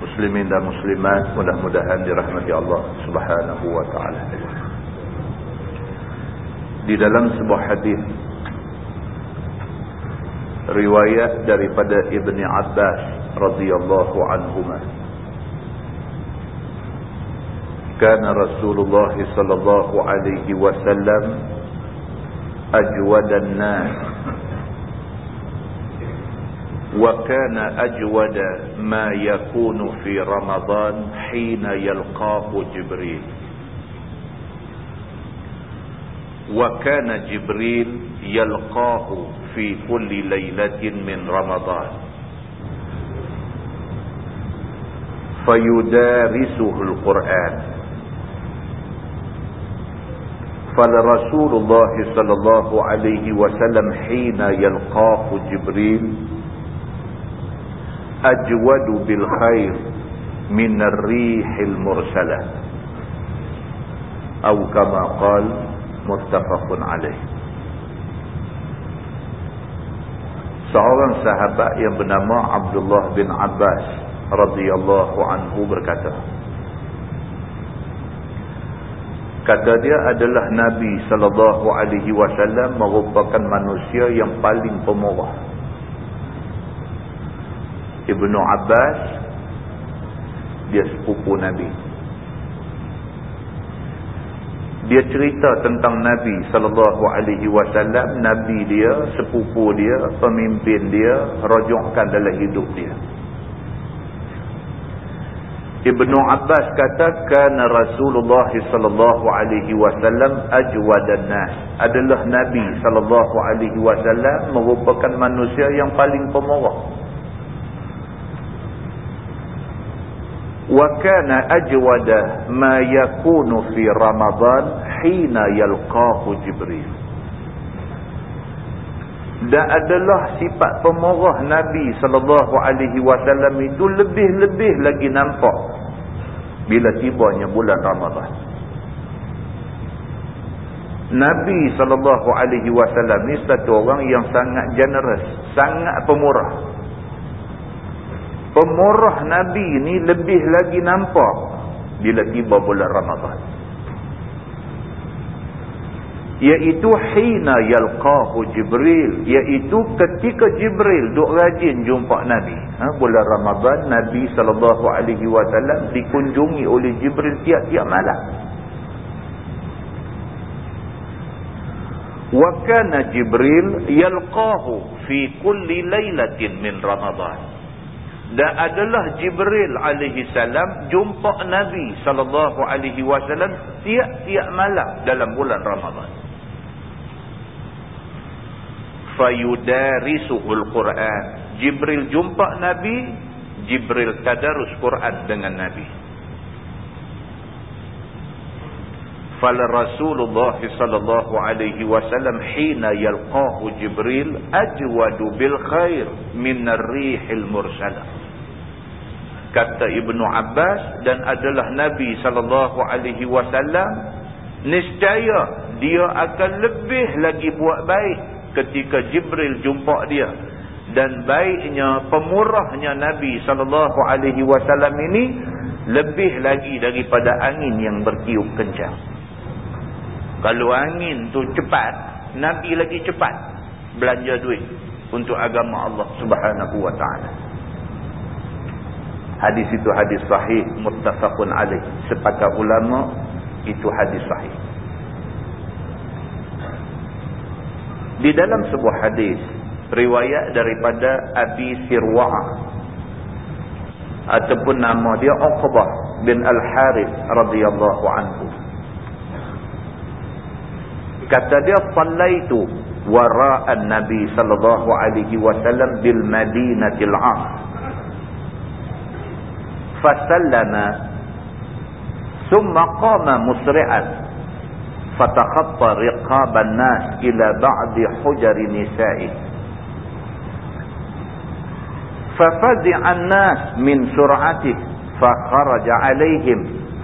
Muslimin dan muslimat mudah-mudahan dirahmati Allah Subhanahu wa taala. Di dalam sebuah hadis riwayat daripada Ibni Abbas radhiyallahu anhuma Kana Rasulullah sallallahu alaihi wasallam ajwadan nas وكان أجود ما يكون في رمضان حين يلقاه جبريل. وكان جبريل يلقاه في كل ليلة من رمضان. فيدارسه القرآن. فلرسول الله صلى الله عليه وسلم حين يلقاه جبريل ajwadu bil khair min ar-rihil mursalah atau kama qal muttafaqun alaih seorang sahabat yang bernama Abdullah bin Abbas radhiyallahu anhu berkata kata dia adalah nabi sallallahu alaihi wasallam merupakan manusia yang paling pemurah. Ibnu Abbas dia sepupu Nabi. Dia cerita tentang Nabi sallallahu alaihi wasallam, nabi dia, sepupu dia, pemimpin dia, rajukkan dalam hidup dia. Ibnu Abbas kata kana Rasulullah sallallahu alaihi wasallam ajwadan nas. Adalah Nabi sallallahu alaihi wasallam merupakan manusia yang paling pemurah. وكان أجود ما يكون في رمضان حين يلقاه جبريل dan adalah sifat pemurah Nabi sallallahu alaihi wasallam itu lebih-lebih lagi nampak bila tibanya bulan Ramadan. Nabi sallallahu alaihi wasallam ni satu orang yang sangat generous, sangat pemurah. Pemurah Nabi ni lebih lagi nampak bila tiba bulan Ramadhan. Iaitu hina yalqahu Jibril. Iaitu ketika Jibril duk rajin jumpa Nabi. Ha, bulan Ramadhan Nabi SAW dikunjungi oleh Jibril tiap-tiap malam. Wa kana Jibril yalqahu fi kulli laylatin min Ramadhan dan adalah Jibril alaihi salam jumpa Nabi sallallahu alaihi wasallam tiap-tiap malam dalam bulan Ramadan. Fayudarisuhul Quran. Jibril jumpa Nabi, Jibril tadarus Quran dengan Nabi. Fala Rasulullah sallallahu alaihi wasallam hina yalqahu Jibril ajwadu bil khair min ar-rihil mursalah kata Ibnu Abbas dan adalah Nabi sallallahu alaihi wasallam niscaya dia akan lebih lagi buat baik ketika Jibril jumpa dia. Dan baiknya pemurahnya Nabi sallallahu alaihi wasallam ini lebih lagi daripada angin yang bertiup kencang. Kalau angin tu cepat Nabi lagi cepat belanja duit untuk agama Allah Subhanahu wa taala Hadis itu hadis sahih muttafaqun alaih. Sepakat ulama itu hadis sahih. Di dalam sebuah hadis riwayat daripada Abi Sirwa' ah, ataupun nama dia Uqbah bin Al-Harith radhiyallahu anhu. Kata dia sallaitu wara'an Nabi sallallahu alaihi wasallam bil Madinatil 'Ash. Fasallama thumma qama musri'an fatakhatta riqaban nas ila ba'di hujari nisa'i ففزع الناس من سرعته فخرج عليهم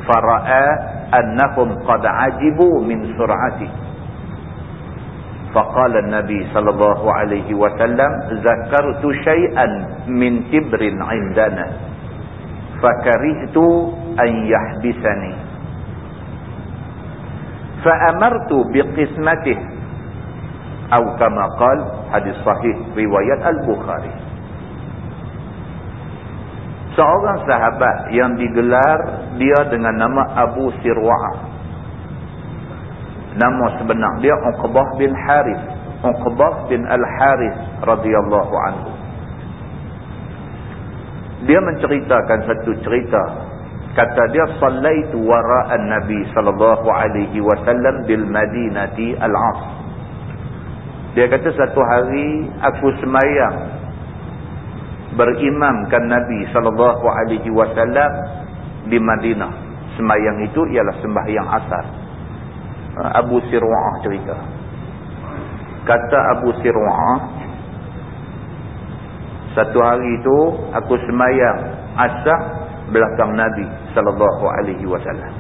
فرأى أنهم قد عجبوا من سرعته. فقال النبي صلى الله عليه وسلم ذكرت شيئا من تبر عندنا. fakarihtu an yahbisani fa amartu biqismatihi atau kama qal hadis sahih riwayat al-bukhari. Seorang sahabat yang digelar dia dengan nama Abu Sirwa'ah nama sebenar dia Uqbah bin Harith Uqbah bin Al-Harith radhiyallahu anhu dia menceritakan satu cerita. Kata dia sallaitu wara'an nabi sallallahu alaihi wasallam bil madinati al-'as dia kata satu hari aku semayang berimamkan nabi sallallahu alaihi wasallam di Madinah. Semayang itu ialah sembahyang asar. Abu Sirwa'ah cerita. Kata Abu Sirwa'ah, satu hari itu aku semayang asar belakang Nabi sallallahu alaihi wasallam.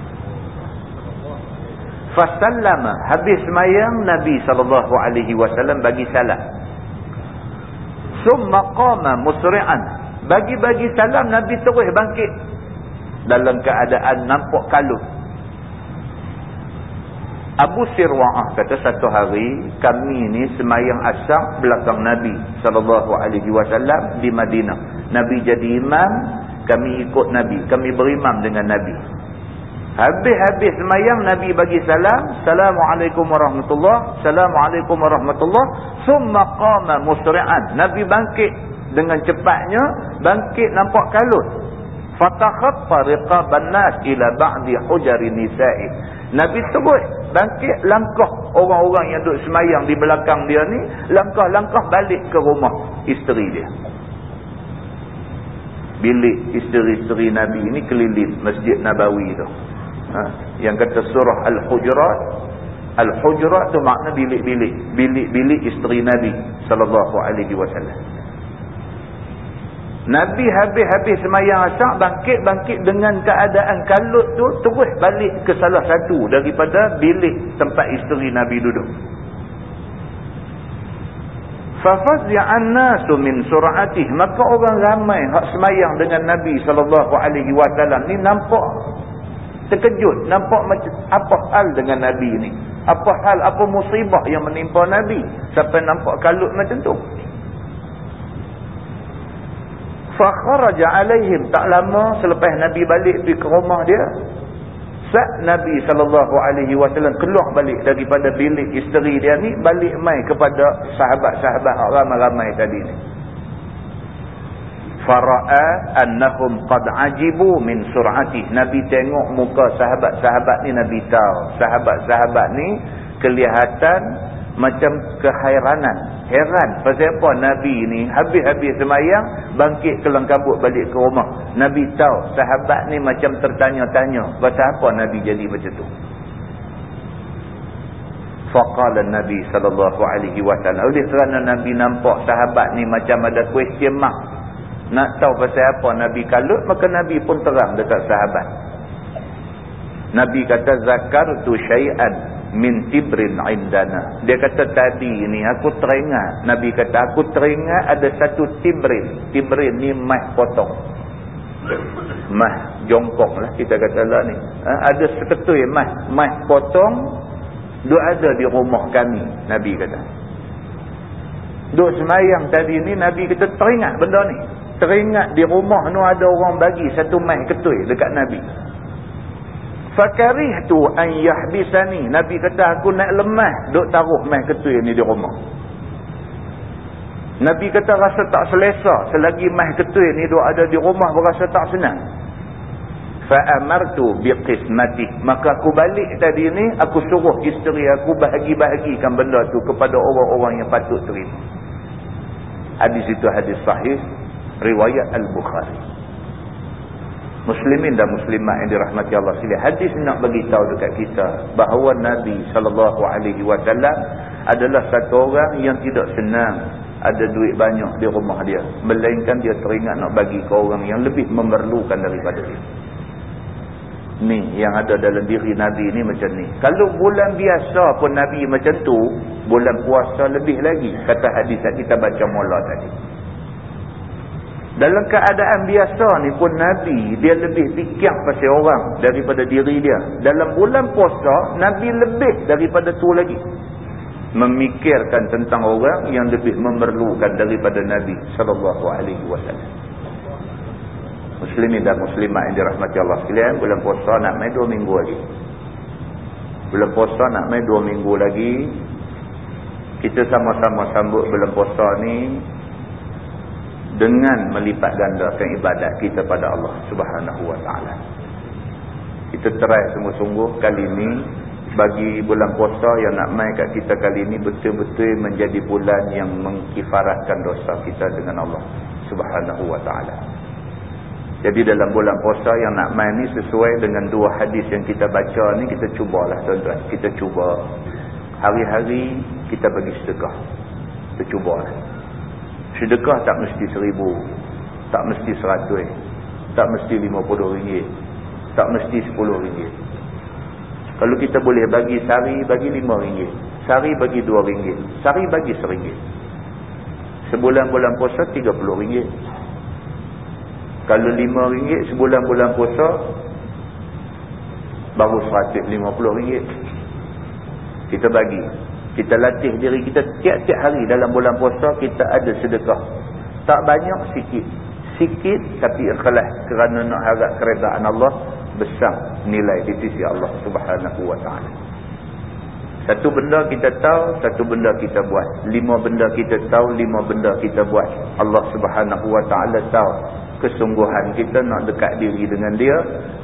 Fasallama habis semayang Nabi sallallahu alaihi wasallam bagi salam. Summa qama musri'an. Bagi-bagi salam Nabi terus bangkit dalam keadaan nampak kalut Abu Sirwa'ah kata satu hari kami ni semayang asar belakang Nabi wasallam di Madinah. Nabi jadi imam, kami ikut Nabi, kami berimam dengan Nabi. Habis-habis semayang Nabi bagi salam, Assalamualaikum warahmatullahi Assalamualaikum warahmatullahi Summa qama musri'an. Nabi bangkit dengan cepatnya, bangkit nampak kalut. Fatakhatta riqaban nas ila ba'di hujari nisa'i. Nabi terus bangkit langkah orang-orang yang duduk semayang di belakang dia ni langkah-langkah balik ke rumah isteri dia. Bilik isteri-isteri Nabi ini keliling masjid Nabawi tu. Ha? yang kata surah Al-Hujurat Al-Hujurat tu makna bilik-bilik bilik-bilik isteri Nabi sallallahu alaihi wasallam Nabi habis-habis semayang asyak bangkit-bangkit dengan keadaan kalut tu terus balik ke salah satu daripada bilik tempat isteri Nabi duduk. Fafazzi'an nasu min sur'atih. Maka orang ramai hak semayang dengan Nabi wasallam ni nampak terkejut nampak macam apa hal dengan Nabi ni? Apa hal apa musibah yang menimpa Nabi? Sampai nampak kalut macam tu fakharaja alaihim. Tak lama selepas nabi balik pergi ke rumah dia sat nabi wasallam keluar balik daripada bilik isteri dia ni balik mai kepada sahabat-sahabat ramai-ramai tadi ni. Fara'a annahum qad ajibu min sur'ati. Nabi tengok muka sahabat-sahabat ni nabi tahu sahabat-sahabat ni kelihatan macam kehairanan heran. Pasal apa Nabi ni habis-habis semayang bangkit kelang kabut balik ke rumah. Nabi tahu sahabat ni macam tertanya-tanya pasal apa Nabi jadi macam tu? Faqala Nabi wasallam. Oleh kerana Nabi nampak sahabat ni macam ada question mark nak tahu pasal apa Nabi kalut maka Nabi pun terang dekat sahabat. Nabi kata zakar tu syai'an min tibrin indana. Dia kata tadi ni aku teringat. Nabi kata aku teringat ada satu tibrin. Tibrin ni mah potong. Mah jongkok lah kita kata lah ni. Ha, ada seketui mah. Mah potong. Dia ada di rumah kami. Nabi kata. Duk semayang tadi ni Nabi kata teringat benda ni. Teringat di rumah ni ada orang bagi satu mah ketui dekat Nabi fakarihtu an yahbisani nabi kata aku nak lemah duk taruh mai ketui ni di rumah Nabi kata rasa tak selesa selagi mah ketul ni duk ada di rumah berasa tak senang. Fa amartu biqismati maka aku balik tadi ni aku suruh isteri aku bahagi-bahagikan benda tu kepada orang-orang yang patut terima. Hadis itu hadis sahih riwayat Al-Bukhari. Muslimin dan muslimat yang dirahmati Allah sekalian. Hadis nak bagi tahu dekat kita bahawa Nabi sallallahu alaihi wasallam adalah satu orang yang tidak senang ada duit banyak di rumah dia. Melainkan dia teringat nak bagi ke orang yang lebih memerlukan daripada dia. Ni yang ada dalam diri Nabi ni macam ni. Kalau bulan biasa pun Nabi macam tu, bulan puasa lebih lagi. Kata hadis yang kita baca mula tadi. Dalam keadaan biasa ni pun Nabi dia lebih fikir pasal orang daripada diri dia. Dalam bulan puasa Nabi lebih daripada tu lagi. Memikirkan tentang orang yang lebih memerlukan daripada Nabi sallallahu alaihi wasallam. Muslimin dan muslimat yang dirahmati Allah sekalian, bulan puasa nak mai 2 minggu lagi. Bulan puasa nak mai 2 minggu lagi. Kita sama-sama sambut bulan puasa ni dengan melipat gandakan ibadat kita pada Allah Subhanahu wa taala. Kita try sungguh-sungguh kali ini bagi bulan puasa yang nak mai kat kita kali ini betul-betul menjadi bulan yang mengkifaratkan dosa kita dengan Allah Subhanahu wa taala. Jadi dalam bulan puasa yang nak mai ni sesuai dengan dua hadis yang kita baca ni kita cubalah tuan-tuan. Kita cuba hari-hari kita bagi sedekah. Kita cubalah. Sedekah tak mesti seribu. Tak mesti seratus. Tak mesti lima puluh ringgit. Tak mesti sepuluh ringgit. Kalau kita boleh bagi sari, bagi lima ringgit. Sari bagi dua ringgit. Sari bagi seringgit. Sebulan bulan puasa, tiga puluh ringgit. Kalau lima ringgit, sebulan bulan puasa, baru seratus lima puluh ringgit. Kita bagi kita latih diri kita tiap-tiap hari dalam bulan puasa kita ada sedekah. Tak banyak sikit. Sikit tapi ikhlas kerana nak harap keredaan Allah besar nilai di sisi Allah subhanahu wa ta'ala. Satu benda kita tahu satu benda kita buat. Lima benda kita tahu lima benda kita buat. Allah subhanahu wa ta'ala tahu kesungguhan kita nak dekat diri dengan dia.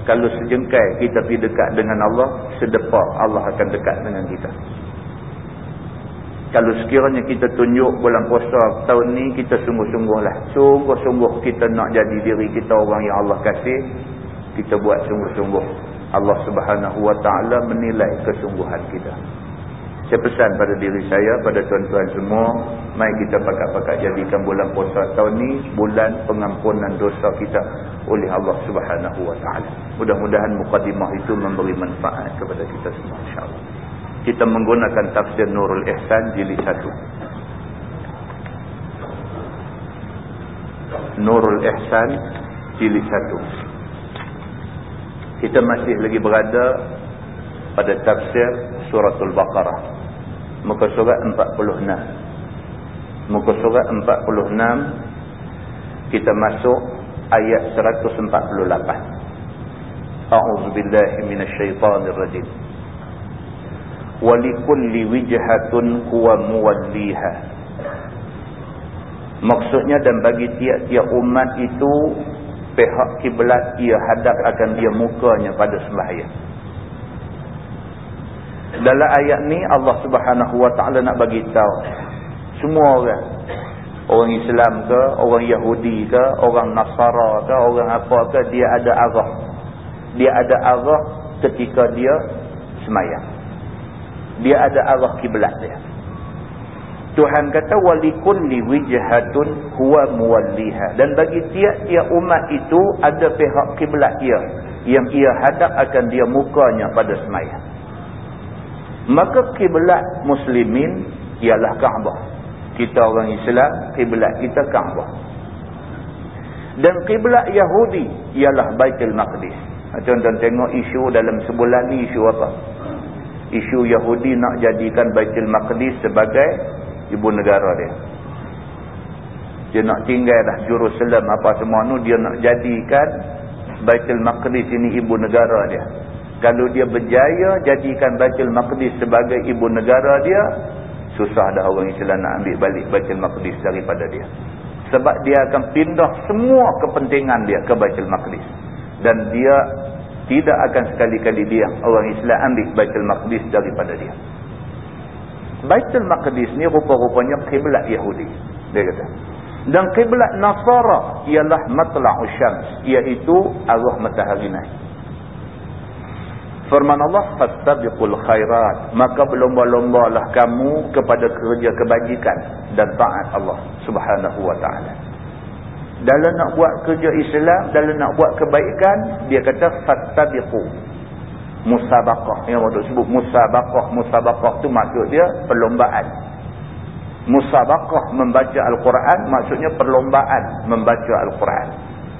Kalau sejengkai kita pergi dekat dengan Allah sedepak Allah akan dekat dengan kita kalau sekiranya kita tunjuk bulan puasa tahun ni kita sungguh-sungguhlah. Sungguh-sungguh kita nak jadi diri kita orang yang Allah kasih. Kita buat sungguh-sungguh. Allah subhanahu wa ta'ala menilai kesungguhan kita. Saya pesan pada diri saya, pada tuan-tuan semua. Mari kita pakat-pakat jadikan bulan puasa tahun ni. Bulan pengampunan dosa kita oleh Allah subhanahu wa ta'ala. Mudah-mudahan mukadimah itu memberi manfaat kepada kita semua insyaAllah kita menggunakan tafsir Nurul Ihsan jilid 1 Nurul Ihsan jilid 1 kita masih lagi berada pada tafsir suratul Baqarah. Muka surat 46 muka surat 46 kita masuk ayat 148 A'udzubillahi minasyaitanirrajim walikulli wijhatun huwa muwalliha. Maksudnya dan bagi tiap-tiap umat itu pihak kiblat ia hadap akan dia mukanya pada sembahyang. Dalam ayat ni Allah Subhanahu wa taala nak bagi tahu semua orang orang Islam ke orang Yahudi ke orang Nasara ke orang apa ke dia ada arah. Dia ada arah ketika dia semayang dia ada arah kiblat dia. Tuhan kata walikulli wijhatun huwa muwalliha. Dan bagi tiap-tiap umat itu ada pihak kiblat dia. Yang ia hadap akan dia mukanya pada sembahyang maka kiblat muslimin ialah Kaabah. Kita orang Islam kiblat kita Kaabah. Dan kiblat Yahudi ialah Baitul Maqdis. Tuan-tuan tengok isu dalam sebulan ni isu apa isu Yahudi nak jadikan Baitul Maqdis sebagai ibu negara dia. Dia nak tinggal dah Jerusalem apa semua tu dia nak jadikan Baitul Maqdis ini ibu negara dia. Kalau dia berjaya jadikan Baitul Maqdis sebagai ibu negara dia, susah dah orang Islam nak ambil balik Baitul Maqdis daripada dia sebab dia akan pindah semua kepentingan dia ke Baitul Maqdis dan dia tidak akan sekali-kali dia orang Islam ambil Baitul Maqdis daripada dia. Baitul Maqdis ni rupa-rupanya kiblat Yahudi dia kata. Dan kiblat Nasara ialah matla'u syams iaitu arah matahari naik. Firman Allah fastabiqul khairat. Maka berlomba-lombalah kamu kepada kerja kebajikan dan taat Allah Subhanahu wa taala. Dalam nak buat kerja Islam, dalam nak buat kebaikan, dia kata fastabiqu. Musabaqah yang waktu sebut musabaqah, musabaqah tu maksud dia perlombaan. Musabaqah membaca Al-Quran maksudnya perlombaan membaca Al-Quran.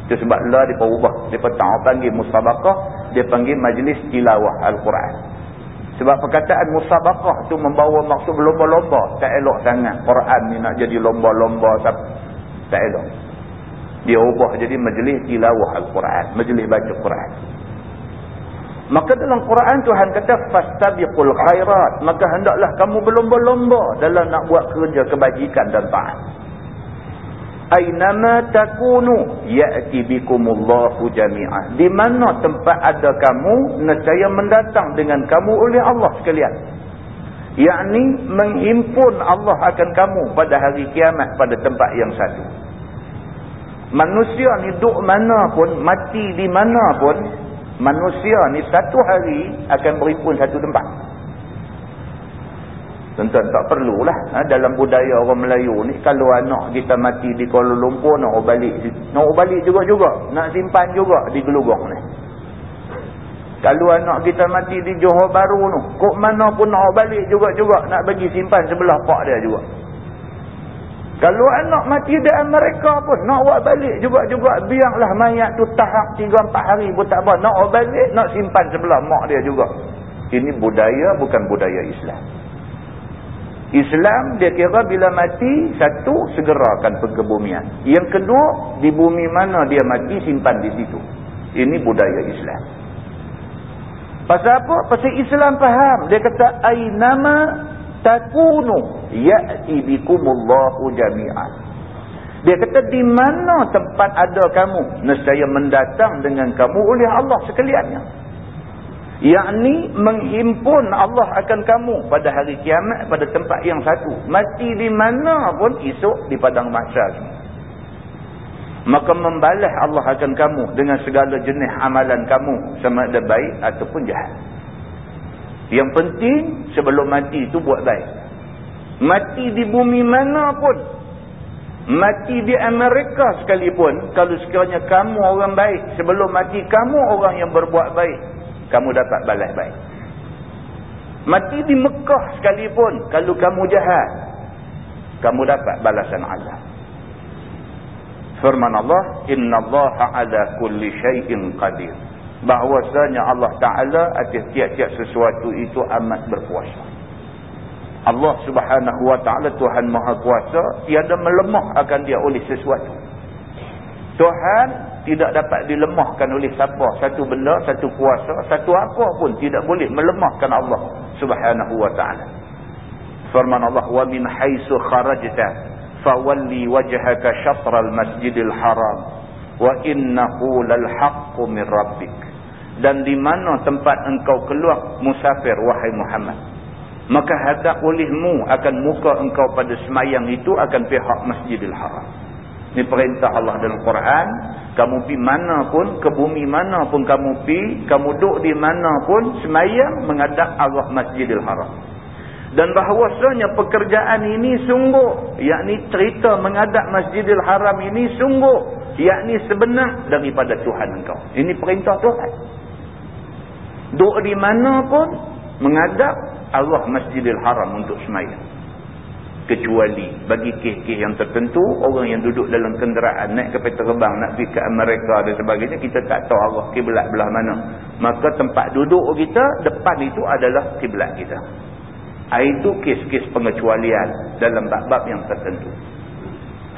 Itu sebab Allah dia berubah. Dia tak panggil musabakah, dia panggil majlis tilawah Al-Quran. Sebab perkataan musabakah tu membawa maksud lomba-lomba. Tak elok sangat. Quran ni nak jadi lomba-lomba. Tak elok. Dia ubah jadi majlis tilawah Al-Quran. Majlis baca Quran. Maka dalam Quran Tuhan kata fastabiqul khairat. Maka hendaklah kamu berlomba-lomba dalam nak buat kerja kebajikan dan taat aynama takunu ya'ti bikumullahu jami'ah di mana tempat ada kamu nescaya mendatang dengan kamu oleh Allah sekalian yakni menghimpun Allah akan kamu pada hari kiamat pada tempat yang satu manusia ni duk mana pun mati di mana pun manusia ni satu hari akan berhimpun satu tempat Tuan-tuan tak perlulah ha, dalam budaya orang Melayu ni kalau anak kita mati di Kuala Lumpur nak balik nak balik juga-juga nak simpan juga di Gelugong ni. Kalau anak kita mati di Johor Baru tu, kok mana pun nak balik juga-juga nak bagi simpan sebelah pak dia juga. Kalau anak mati di Amerika pun nak buat balik juga-juga biarlah mayat tu tahap 3 4 hari pun tak apa nak balik nak simpan sebelah mak dia juga. Ini budaya bukan budaya Islam. Islam dia kira bila mati satu segerakan perkebumian. Yang kedua di bumi mana dia mati simpan di situ. Ini budaya Islam. Pasal apa? Pasal Islam faham. Dia kata ainama takunu ya'ti bikumullahu jami'an. Dia kata di mana tempat ada kamu nescaya mendatang dengan kamu oleh Allah sekaliannya. Yakni menghimpun Allah akan kamu pada hari kiamat pada tempat yang satu. Mati di mana pun esok di padang mahsyar maka membalas Allah akan kamu dengan segala jenis amalan kamu sama ada baik ataupun jahat yang penting sebelum mati itu buat baik mati di bumi mana pun mati di Amerika sekalipun kalau sekiranya kamu orang baik sebelum mati kamu orang yang berbuat baik kamu dapat balas baik. Mati di Mekah sekalipun, kalau kamu jahat, kamu dapat balasan Allah. Firman Allah, Inna Allah ala kulli syai'in qadir. Bahawasanya Allah Ta'ala atas tiap-tiap sesuatu itu amat berkuasa. Allah Subhanahu Wa Ta'ala Tuhan Maha Kuasa, tiada melemah akan dia oleh sesuatu. Tuhan tidak dapat dilemahkan oleh siapa satu benda satu kuasa satu apa pun tidak boleh melemahkan Allah Subhanahu wa taala firman Allah wa min haitsu kharajta fawalli wajhaka shatr al-masjidil haram wa innahu lal haqqu min rabbik dan di mana tempat engkau keluar musafir wahai Muhammad maka hadap olehmu akan muka engkau pada semayang itu akan pihak Masjidil Haram ini perintah Allah dalam Quran. Kamu pi mana pun, ke bumi mana pun kamu pi, kamu duduk di mana pun, semayang menghadap Allah Masjidil Haram. Dan bahawasanya pekerjaan ini sungguh, yakni cerita menghadap Masjidil Haram ini sungguh, yakni sebenar daripada Tuhan engkau. Ini perintah Tuhan. Duduk di mana pun, menghadap Allah Masjidil Haram untuk semayang. Kecuali bagi kes-kes yang tertentu orang yang duduk dalam kenderaan naik kapal terbang nak pergi ke Amerika dan sebagainya kita tak tahu Allah kiblat belah mana. Maka tempat duduk kita depan itu adalah kiblat kita. Ah, itu kes-kes pengecualian dalam bab-bab yang tertentu.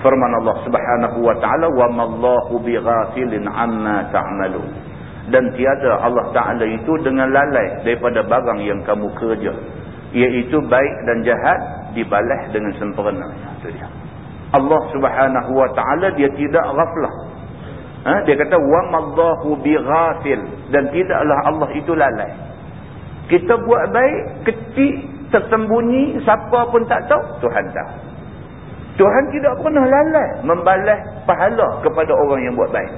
Firman Allah subhanahu wa ta'ala wa mallahu bighafilin amma ta'malun dan tiada Allah Ta'ala itu dengan lalai daripada barang yang kamu kerja. Iaitu baik dan jahat dibalas dengan sempurna. Itu dia. Allah Subhanahu Wa Ta'ala dia tidak ghaflah Ha? Dia kata, wa ma'alahu bi بِغَافِلْ Dan tidaklah Allah itu lalai. Kita buat baik, kecil, tersembunyi, siapa pun tak tahu, Tuhan tahu. Tuhan tidak pernah lalai membalas pahala kepada orang yang buat baik.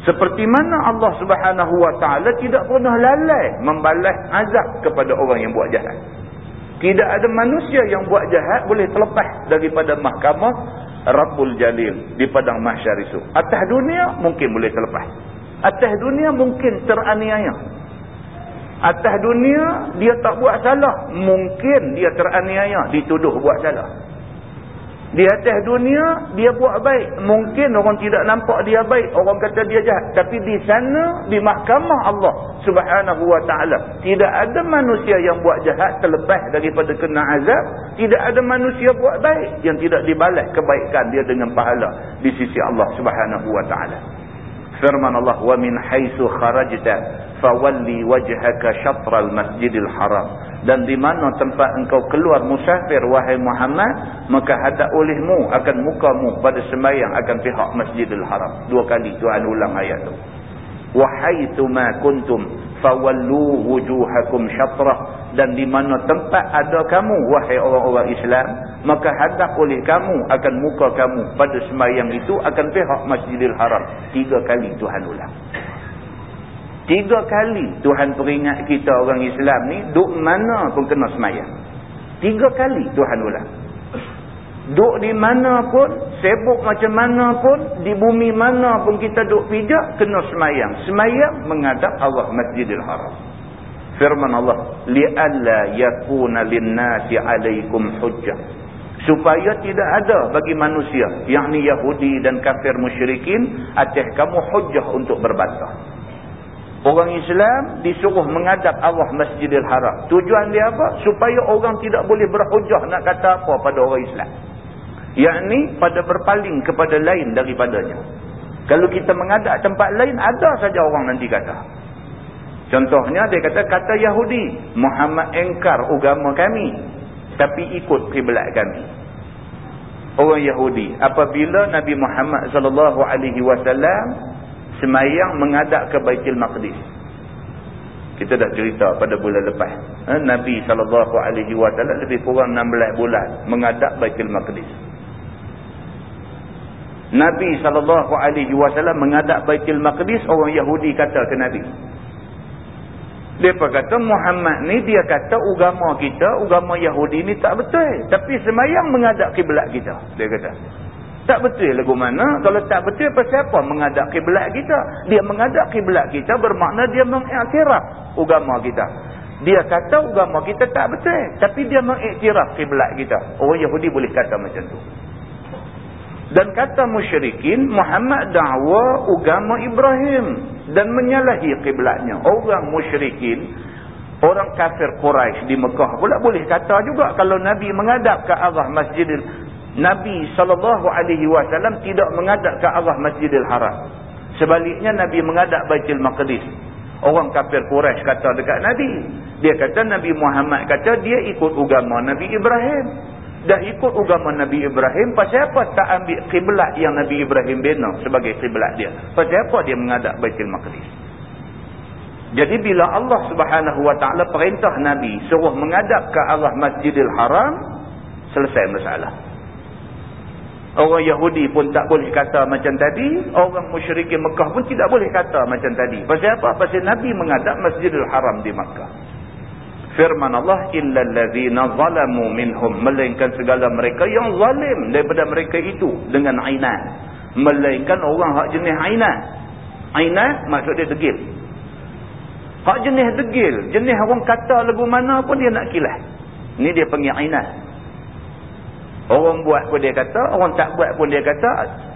Seperti mana Allah subhanahu wa ta'ala tidak pernah lalai membalas azab kepada orang yang buat jahat. Tidak ada manusia yang buat jahat boleh terlepas daripada mahkamah Rabbul Jalil di padang mahsyar itu. Atas dunia mungkin boleh terlepas. Atas dunia mungkin teraniaya. Atas dunia dia tak buat salah. Mungkin dia teraniaya dituduh buat salah. Di atas dunia, dia buat baik. Mungkin orang tidak nampak dia baik. Orang kata dia jahat. Tapi di sana, di mahkamah Allah subhanahu wa ta'ala. Tidak ada manusia yang buat jahat terlepas daripada kena azab. Tidak ada manusia buat baik yang tidak dibalas kebaikan dia dengan pahala. Di sisi Allah subhanahu wa ta'ala. Firman Allah, "Wa min haitsu kharajta fawalli wajhaka shatral masjidil haram." Dan di mana tempat engkau keluar musafir wahai Muhammad, maka hadap olehmu akan mukamu pada sembahyang akan pihak Masjidil Haram. Dua kali Tuhan ulang ayat tu. "Wa haitsu ma kuntum fawallu wujuhakum shatrah." Dan di mana tempat ada kamu wahai orang-orang Islam maka hadap oleh kamu akan muka kamu pada sembahyang itu akan pihak Masjidil Haram tiga kali Tuhan ulang Tiga kali Tuhan peringat kita orang Islam ni, duk mana pun kena semayang. Tiga kali Tuhan ulang. Duk di mana pun, sibuk macam mana pun, di bumi mana pun kita duk pijak, kena semayang. Semayang menghadap Allah Masjidil Haram firman Allah li'alla yakuna lin-nasi 'alaykum hujjah. Supaya tidak ada bagi manusia yakni Yahudi dan kafir musyrikin atas kamu hujjah untuk berbantah. Orang Islam disuruh menghadap Allah Masjidil Haram. Tujuan dia apa? Supaya orang tidak boleh berhujjah nak kata apa pada orang Islam. Yakni pada berpaling kepada lain daripadanya. Kalau kita mengadap tempat lain ada saja orang nanti kata. Contohnya dia kata, kata Yahudi, Muhammad engkar agama kami. Tapi ikut kiblat kami. Orang Yahudi. Apabila Nabi Muhammad SAW semayang menghadap ke Baitul Maqdis. Kita dah cerita pada bulan lepas. Ha? Nabi SAW lebih kurang 16 bulan menghadap Baitul Maqdis. Nabi SAW menghadap Baitul Maqdis, orang Yahudi kata ke Nabi. Dia kata Muhammad ni dia kata agama kita, agama Yahudi ni tak betul. Tapi semayang menghadap kiblat kita. Dia kata. Tak betul lagu mana? Kalau tak betul, pasal apa menghadap kiblat kita? Dia menghadap kiblat kita bermakna dia mengiktiraf agama kita. Dia kata agama kita tak betul. Tapi dia mengiktiraf kiblat kita. Orang Yahudi boleh kata macam tu. Dan kata musyrikin, Muhammad dakwa agama Ibrahim. Dan menyalahi kiblatnya. Orang musyrikin, orang kafir Quraisy di Mekah pula boleh kata juga kalau Nabi menghadap ke arah Masjidil Nabi SAW tidak mengadap ke arah Masjidil Haram. Sebaliknya Nabi mengadap Baitul Maqdis. Orang kafir Quraisy kata dekat Nabi. Dia kata Nabi Muhammad kata dia ikut agama Nabi Ibrahim. Dah ikut agama Nabi Ibrahim. Pasal apa tak ambil kiblat yang Nabi Ibrahim bina sebagai kiblat dia? Pasal apa dia mengadap Baitul Maqdis? Jadi bila Allah subhanahu wa ta'ala perintah Nabi suruh mengadap ke arah Masjidil Haram, selesai masalah. Orang Yahudi pun tak boleh kata macam tadi. Orang musyrikin Mekah pun tidak boleh kata macam tadi. Pasal apa? Pasal Nabi menghadap Masjidil Haram di Mekah firman Allah illa allazina zalamu minhum. Melainkan segala mereka yang zalim daripada mereka itu dengan aina melainkan orang hak jenis aina aina maksud dia degil. Hak jenis degil jenis orang kata lagu mana pun dia nak kilas. Ni dia panggil aina orang buat pun dia kata orang tak buat pun dia kata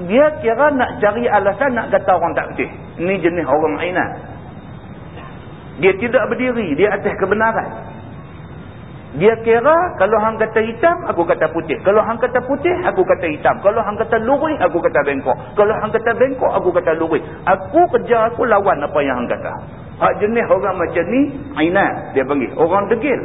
dia kira nak cari alasan nak kata orang tak betul ni jenis orang aina dia tidak berdiri di atas kebenaran. Dia kira kalau hang kata hitam, aku kata putih. Kalau hang kata putih, aku kata hitam. Kalau hang kata lurus, aku kata bengkok. Kalau hang kata bengkok, aku kata lurus. Aku kerja aku lawan apa yang hang kata. Hak jenis orang macam ni, ainat dia panggil. Orang degil.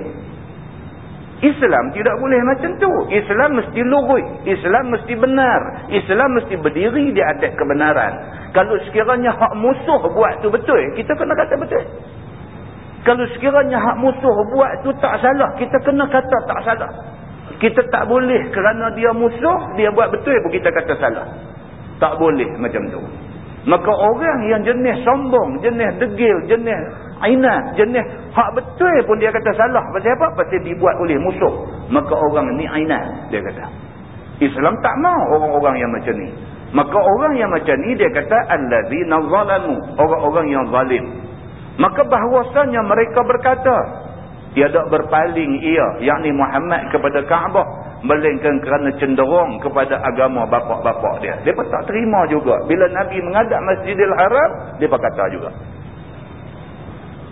Islam tidak boleh macam tu. Islam mesti lurus. Islam mesti benar. Islam mesti berdiri di atas kebenaran. Kalau sekiranya hak musuh buat tu betul, kita kena kata betul. Kalau sekiranya hak musuh buat tu tak salah, kita kena kata tak salah. Kita tak boleh kerana dia musuh, dia buat betul pun kita kata salah. Tak boleh macam tu. Maka orang yang jenis sombong, jenis degil, jenis ainat, jenis hak betul pun dia kata salah. Pasal apa? Pasal dibuat oleh musuh. Maka orang ni ainat, dia kata. Islam tak mau orang-orang yang macam ni. Maka orang yang macam ni dia kata orang-orang yang zalim. Maka bahawasanya mereka berkata, tiada berpaling ia, yakni Muhammad kepada Kaabah melainkan kerana cenderung kepada agama bapak-bapak dia. Dia tak terima juga. Bila Nabi mengadap Masjidil Haram, dia kata juga.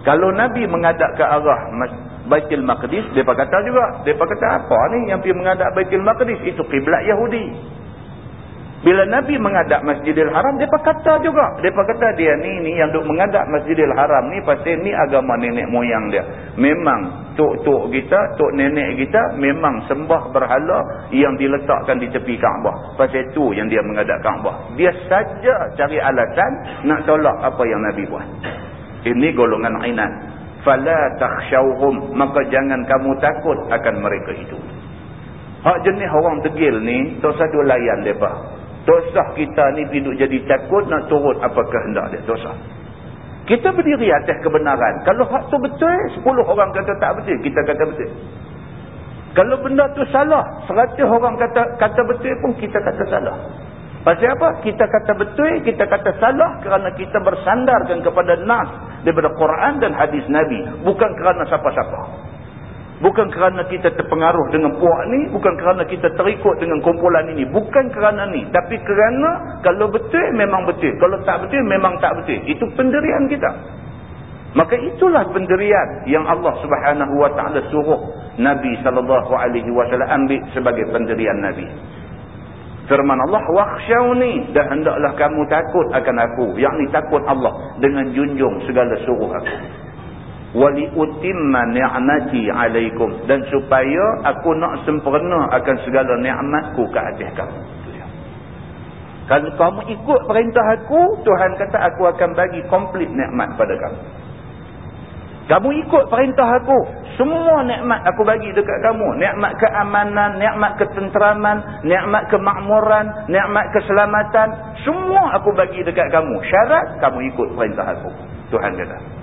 Kalau Nabi mengadap ke arah Baitul Maqdis, dia kata juga. Dia kata apa ni yang pergi mengadap Baitul Maqdis? Itu kiblat Yahudi. Bila Nabi mengadap Masjidil Haram, dia kata juga. Dia kata dia ni ni yang duk mengadap Masjidil Haram ni pasti ni agama nenek moyang dia. Memang tok-tok kita, tok nenek kita memang sembah berhala yang diletakkan di tepi Kaabah. Pasal itu yang dia mengadap Kaabah. Dia saja cari alasan nak tolak apa yang Nabi buat. Ini golongan ainat. Fala takhshawhum, maka jangan kamu takut akan mereka itu. Hak jenis orang degil ni, tak satu layan mereka. Dosa kita ni hidup jadi takut nak turut apa kehendak dia. Dosa. Kita berdiri atas kebenaran. Kalau hak tu betul, sepuluh orang kata tak betul, kita kata betul. Kalau benda tu salah, seratus orang kata kata betul pun kita kata salah. Pasal apa? Kita kata betul, kita kata salah kerana kita bersandarkan kepada nas daripada Quran dan hadis Nabi. Bukan kerana siapa-siapa. Bukan kerana kita terpengaruh dengan puak ni. Bukan kerana kita terikut dengan kumpulan ini. Bukan kerana ni. Tapi kerana kalau betul memang betul. Kalau tak betul memang tak betul. Itu pendirian kita. Maka itulah pendirian yang Allah subhanahu wa ta'ala suruh Nabi SAW ambil sebagai pendirian Nabi. Firman Allah, wakhsyawni dan hendaklah kamu takut akan aku. Yang ni takut Allah dengan junjung segala suruh aku wali utimma ni'mati alaikum. Dan supaya aku nak sempurna akan segala nikmatku ke atas kamu. Kalau kamu ikut perintah aku Tuhan kata aku akan bagi komplit nikmat pada kamu. Kamu ikut perintah aku semua nikmat aku bagi dekat kamu. Nikmat keamanan nikmat ketenteraman nikmat kemakmuran nikmat keselamatan semua aku bagi dekat kamu. Syarat kamu ikut perintah aku Tuhan kata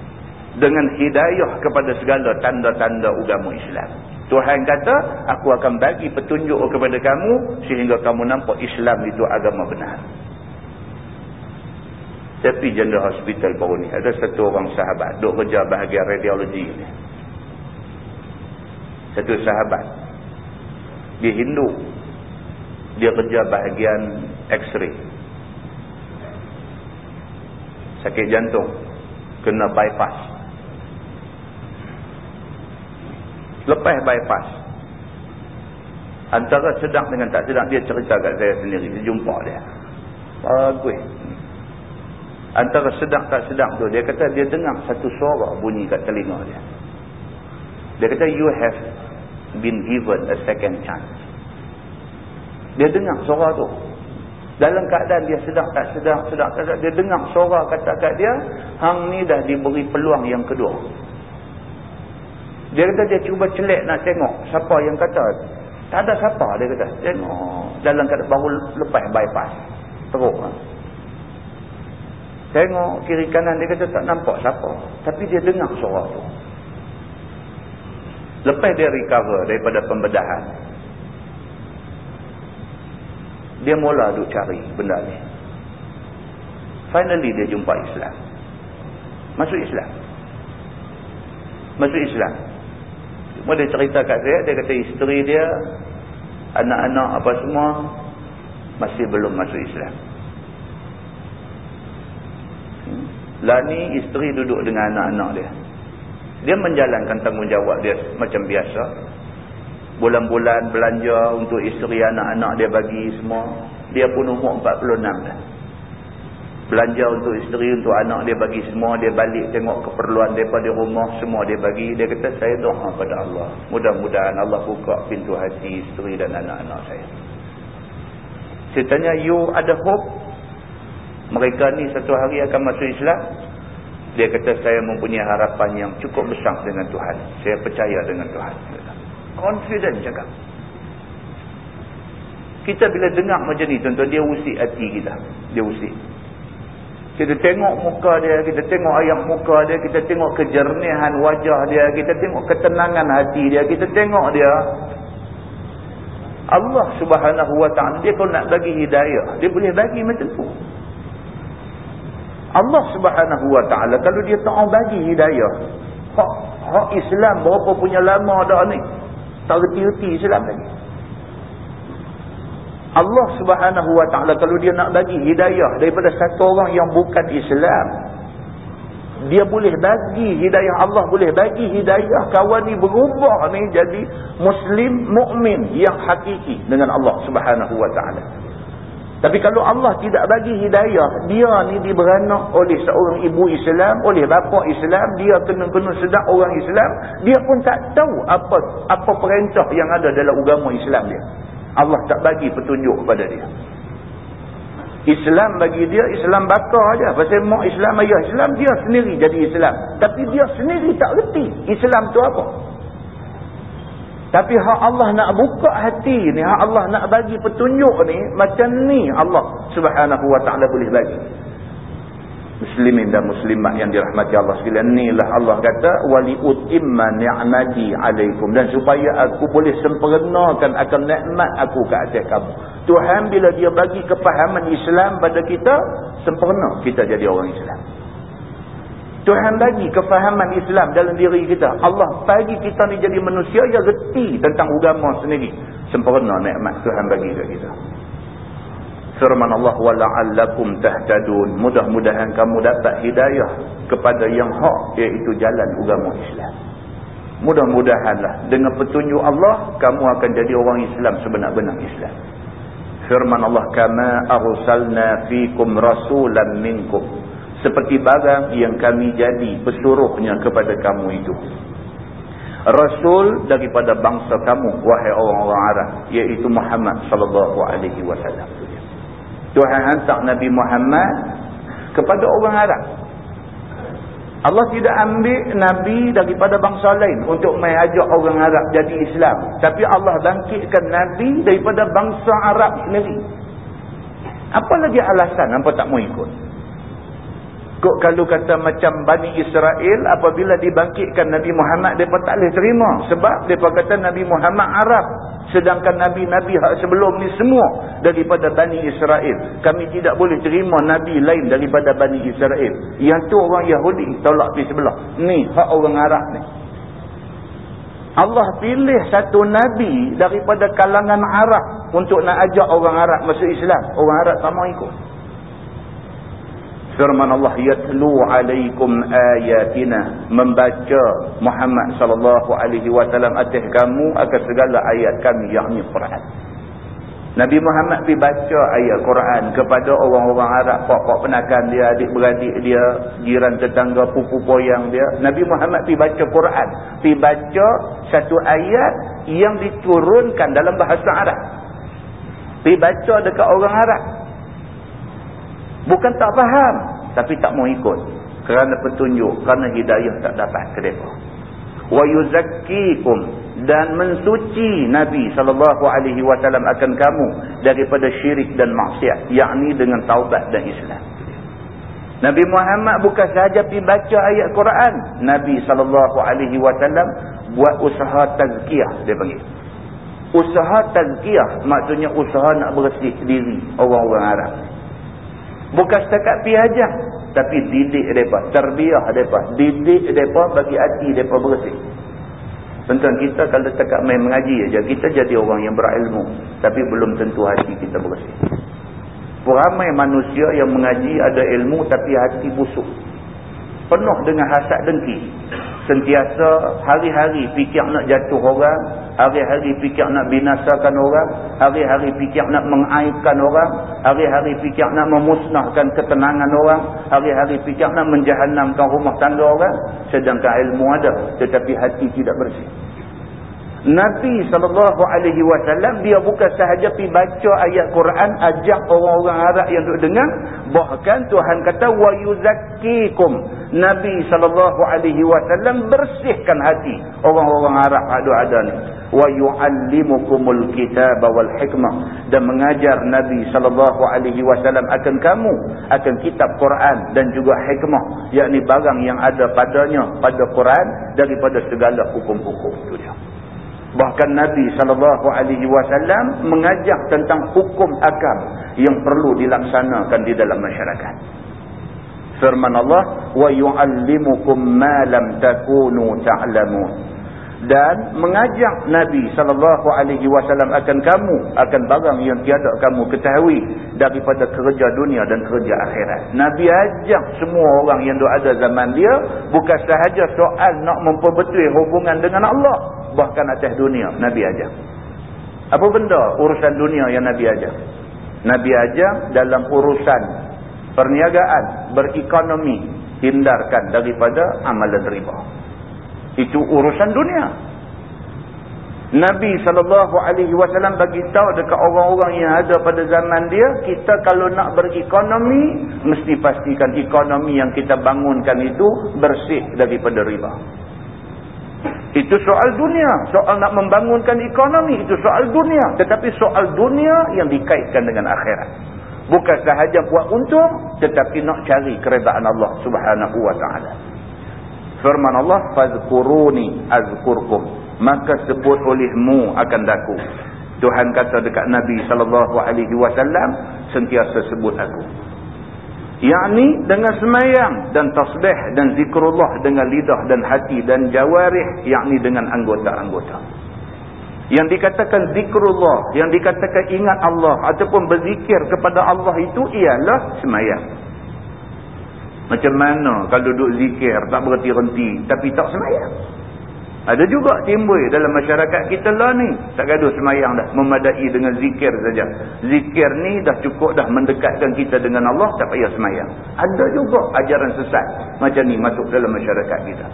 dengan hidayah kepada segala tanda-tanda agama Islam. Tuhan kata, aku akan bagi petunjuk kepada kamu sehingga kamu nampak Islam itu agama benar. Tapi janda hospital baru ni, ada satu orang sahabat duk kerja bahagian radiologi ni. Satu sahabat. Dia Hindu. Dia kerja bahagian X-ray. Sakit jantung. Kena bypass. Lepas bypass. Antara sedang dengan tak sedang dia cerita kat saya sendiri. Dia jumpa dia. Bagus. Antara sedang tak sedang tu. Dia kata dia dengar satu suara bunyi kat telinga dia. Dia kata you have been given a second chance. Dia dengar suara tu. Dalam keadaan dia sedang tak sedang, sedang tak sedang. Dia dengar suara kata kat dia. Hang ni dah diberi peluang yang kedua. Dia kata dia cuba celik nak tengok siapa yang kata. Tak ada siapa dia kata. Tengok. Dalam kata baru lepas bypass. Teruk. Ha? Tengok kiri kanan dia kata tak nampak siapa. Tapi dia dengar suara tu. Lepas dia recover daripada pembedahan. Dia mula duk cari benda ni. Finally dia jumpa Islam. Masuk Islam. Masuk Islam. Dia cerita kat saya, dia kata isteri dia, anak-anak apa semua, masih belum masuk Islam. Hmm? Lah ni isteri duduk dengan anak-anak dia. Dia menjalankan tanggungjawab dia macam biasa. Bulan-bulan belanja untuk isteri anak-anak dia bagi semua. Dia pun umur 46 dah. Belanja untuk isteri untuk anak dia bagi semua dia balik tengok keperluan daripada rumah semua dia bagi. Dia kata saya doa pada Allah. Mudah-mudahan Allah buka pintu hati isteri dan anak-anak saya. Saya tanya you ada hope? Mereka ni satu hari akan masuk Islam. Dia kata saya mempunyai harapan yang cukup besar dengan Tuhan. Saya percaya dengan Tuhan. Confident cakap. Kita bila dengar macam ni tuan-tuan dia usik hati kita. Dia usik kita tengok muka dia, kita tengok ayam muka dia, kita tengok kejernihan wajah dia, kita tengok ketenangan hati dia, kita tengok dia. Allah subhanahu wa ta'ala, dia kalau nak bagi hidayah, dia boleh bagi macam tu. Allah subhanahu wa ta'ala, kalau dia tak bagi hidayah, hak, hak Islam berapa punya lama dah ni, tak reti-reti Islam lagi. Allah subhanahu wa ta'ala kalau dia nak bagi hidayah daripada satu orang yang bukan Islam dia boleh bagi hidayah Allah boleh bagi hidayah kawan ni berubah ni jadi muslim mukmin yang hakiki dengan Allah subhanahu wa ta'ala. Tapi kalau Allah tidak bagi hidayah dia ni diberanak oleh seorang ibu Islam oleh bapa Islam dia kena-kena sedap orang Islam dia pun tak tahu apa apa perintah yang ada dalam agama Islam dia Allah tak bagi petunjuk kepada dia. Islam bagi dia, Islam bakar aja. Pasal mak Islam, ayah Islam, dia sendiri jadi Islam. Tapi dia sendiri tak reti Islam tu apa. Tapi hak Allah nak buka hati ni, hak Allah nak bagi petunjuk ni, macam ni Allah subhanahu wa ta'ala boleh bagi muslimin dan muslimat yang dirahmati Allah sekalian inilah Allah kata wali utimma ni'mati alaikum. Dan supaya aku boleh sempurnakan akan nikmat aku ke atas kamu. Tuhan bila dia bagi kepahaman Islam pada kita sempurna kita jadi orang Islam. Tuhan bagi kefahaman Islam dalam diri kita. Allah bagi kita ni jadi manusia yang reti tentang agama sendiri. Sempurna nikmat Tuhan bagi ke kita firman Allah wala'allakum tahtadun. Mudah-mudahan kamu dapat hidayah kepada yang hak iaitu jalan agama Islam. Mudah-mudahanlah dengan petunjuk Allah kamu akan jadi orang Islam sebenar-benar Islam. Firman Allah kama arsalna fikum rasulan minkum. Seperti barang yang kami jadi pesuruhnya kepada kamu itu. Rasul daripada bangsa kamu wahai orang-orang Arab iaitu Muhammad sallallahu alaihi wasallam Tuhan hantar Nabi Muhammad kepada orang Arab. Allah tidak ambil Nabi daripada bangsa lain untuk mengajak orang Arab jadi Islam. Tapi Allah bangkitkan Nabi daripada bangsa Arab sendiri. Apa lagi alasan apa tak mau ikut? Kok kalau kata macam Bani Israel apabila dibangkitkan Nabi Muhammad mereka tak boleh terima. Sebab mereka kata Nabi Muhammad Arab. Sedangkan Nabi-Nabi sebelum ni semua daripada Bani Israel. Kami tidak boleh terima Nabi lain daripada Bani Israel. Yang tu orang Yahudi tolak di sebelah. Ni hak orang Arab ni. Allah pilih satu Nabi daripada kalangan Arab untuk nak ajak orang Arab masuk Islam. Orang Arab tak mau ikut firman Allah yatlu alaikum ayatina. Membaca Muhammad sallallahu alaihi wasallam atas kamu akan segala ayat kami yakni Quran. Nabi Muhammad pergi baca ayat Quran kepada orang-orang Arab pokok penakan dia adik-beradik dia jiran tetangga pupu poyang dia. Nabi Muhammad pergi baca Quran pergi baca satu ayat yang diturunkan dalam bahasa Arab. Pergi baca dekat orang Arab Bukan tak faham. Tapi tak mau ikut. Kerana petunjuk. Kerana hidayah tak dapat ke mereka. وَيُزَكِّيكُمْ Dan mensuci Nabi SAW akan kamu. Daripada syirik dan maksiat. Yakni dengan taubat dan Islam. Nabi Muhammad bukan sahaja pergi baca ayat Quran. Nabi SAW buat usaha tazkiyah. Dia panggil. Usaha tazkiyah maksudnya usaha nak bersih diri orang-orang Arab. Bukan setakat pi ajar. Tapi didik mereka. Terbiah mereka. Didik mereka bagi hati mereka bersih. Tentang kita kalau setakat main mengaji aja Kita jadi orang yang berilmu. Tapi belum tentu hati kita bersih. Ramai manusia yang mengaji ada ilmu tapi hati busuk. Penuh dengan hasad dengki. Sentiasa hari-hari fikir nak jatuh orang. Hari-hari fikir nak binasakan orang. Hari-hari fikir nak mengaibkan orang. Hari-hari fikir nak memusnahkan ketenangan orang. Hari-hari fikir nak menjahanamkan rumah tangga orang. Sedangkan ilmu ada. Tetapi hati tidak bersih. Nabi SAW dia bukan sahaja pergi baca ayat Quran ajak orang-orang Arab yang duduk dengar. Bahkan Tuhan kata wa yuzakkikum. Nabi SAW bersihkan hati orang-orang Arab ada ada ni. Wa yuallimukumul kitab wal hikmah. Dan mengajar Nabi SAW akan kamu akan kitab Quran dan juga hikmah yakni barang yang ada padanya pada Quran daripada segala hukum-hukum itu dia Bahkan Nabi SAW mengajak tentang hukum akam yang perlu dilaksanakan di dalam masyarakat. Firman Allah, وَيُعَلِّمُكُمْ مَا لَمْ تَكُونُوا تَعْلَمُونَ dan mengajak Nabi sallallahu alaihi wasallam akan kamu akan barang yang tiada kamu ketahui daripada kerja dunia dan kerja akhirat. Nabi ajak semua orang yang ada zaman dia bukan sahaja soal nak memperbetul hubungan dengan Allah, bahkan atas dunia Nabi ajak. Apa benda urusan dunia yang Nabi ajak? Nabi ajak dalam urusan perniagaan, berekonomi, hindarkan daripada amalan riba. Itu urusan dunia. Nabi SAW bagi tahu dekat orang-orang yang ada pada zaman dia, kita kalau nak berekonomi, mesti pastikan ekonomi yang kita bangunkan itu bersih daripada riba. Itu soal dunia. Soal nak membangunkan ekonomi. Itu soal dunia. Tetapi soal dunia yang dikaitkan dengan akhirat. Bukan sahaja buat untung. Tetapi nak cari keredaan Allah subhanahu wa ta'ala. Firman Allah. Fazkuruni azkurkum. Maka sebut olehmu akan daku. Tuhan kata dekat Nabi SAW. Sentiasa sebut aku yakni dengan semayang dan tasbih dan zikrullah dengan lidah dan hati dan jawarih yakni dengan anggota-anggota yang dikatakan zikrullah yang dikatakan ingat Allah ataupun berzikir kepada Allah itu ialah semayang macam mana kalau duduk zikir tak berhenti-henti tapi tak semayang ada juga timbul dalam masyarakat kita lah ni. Tak gaduh semayang dah. Memadai dengan zikir saja. Zikir ni dah cukup dah mendekatkan kita dengan Allah. Tak payah semayang. Ada juga ajaran sesat. Macam ni masuk dalam masyarakat kita.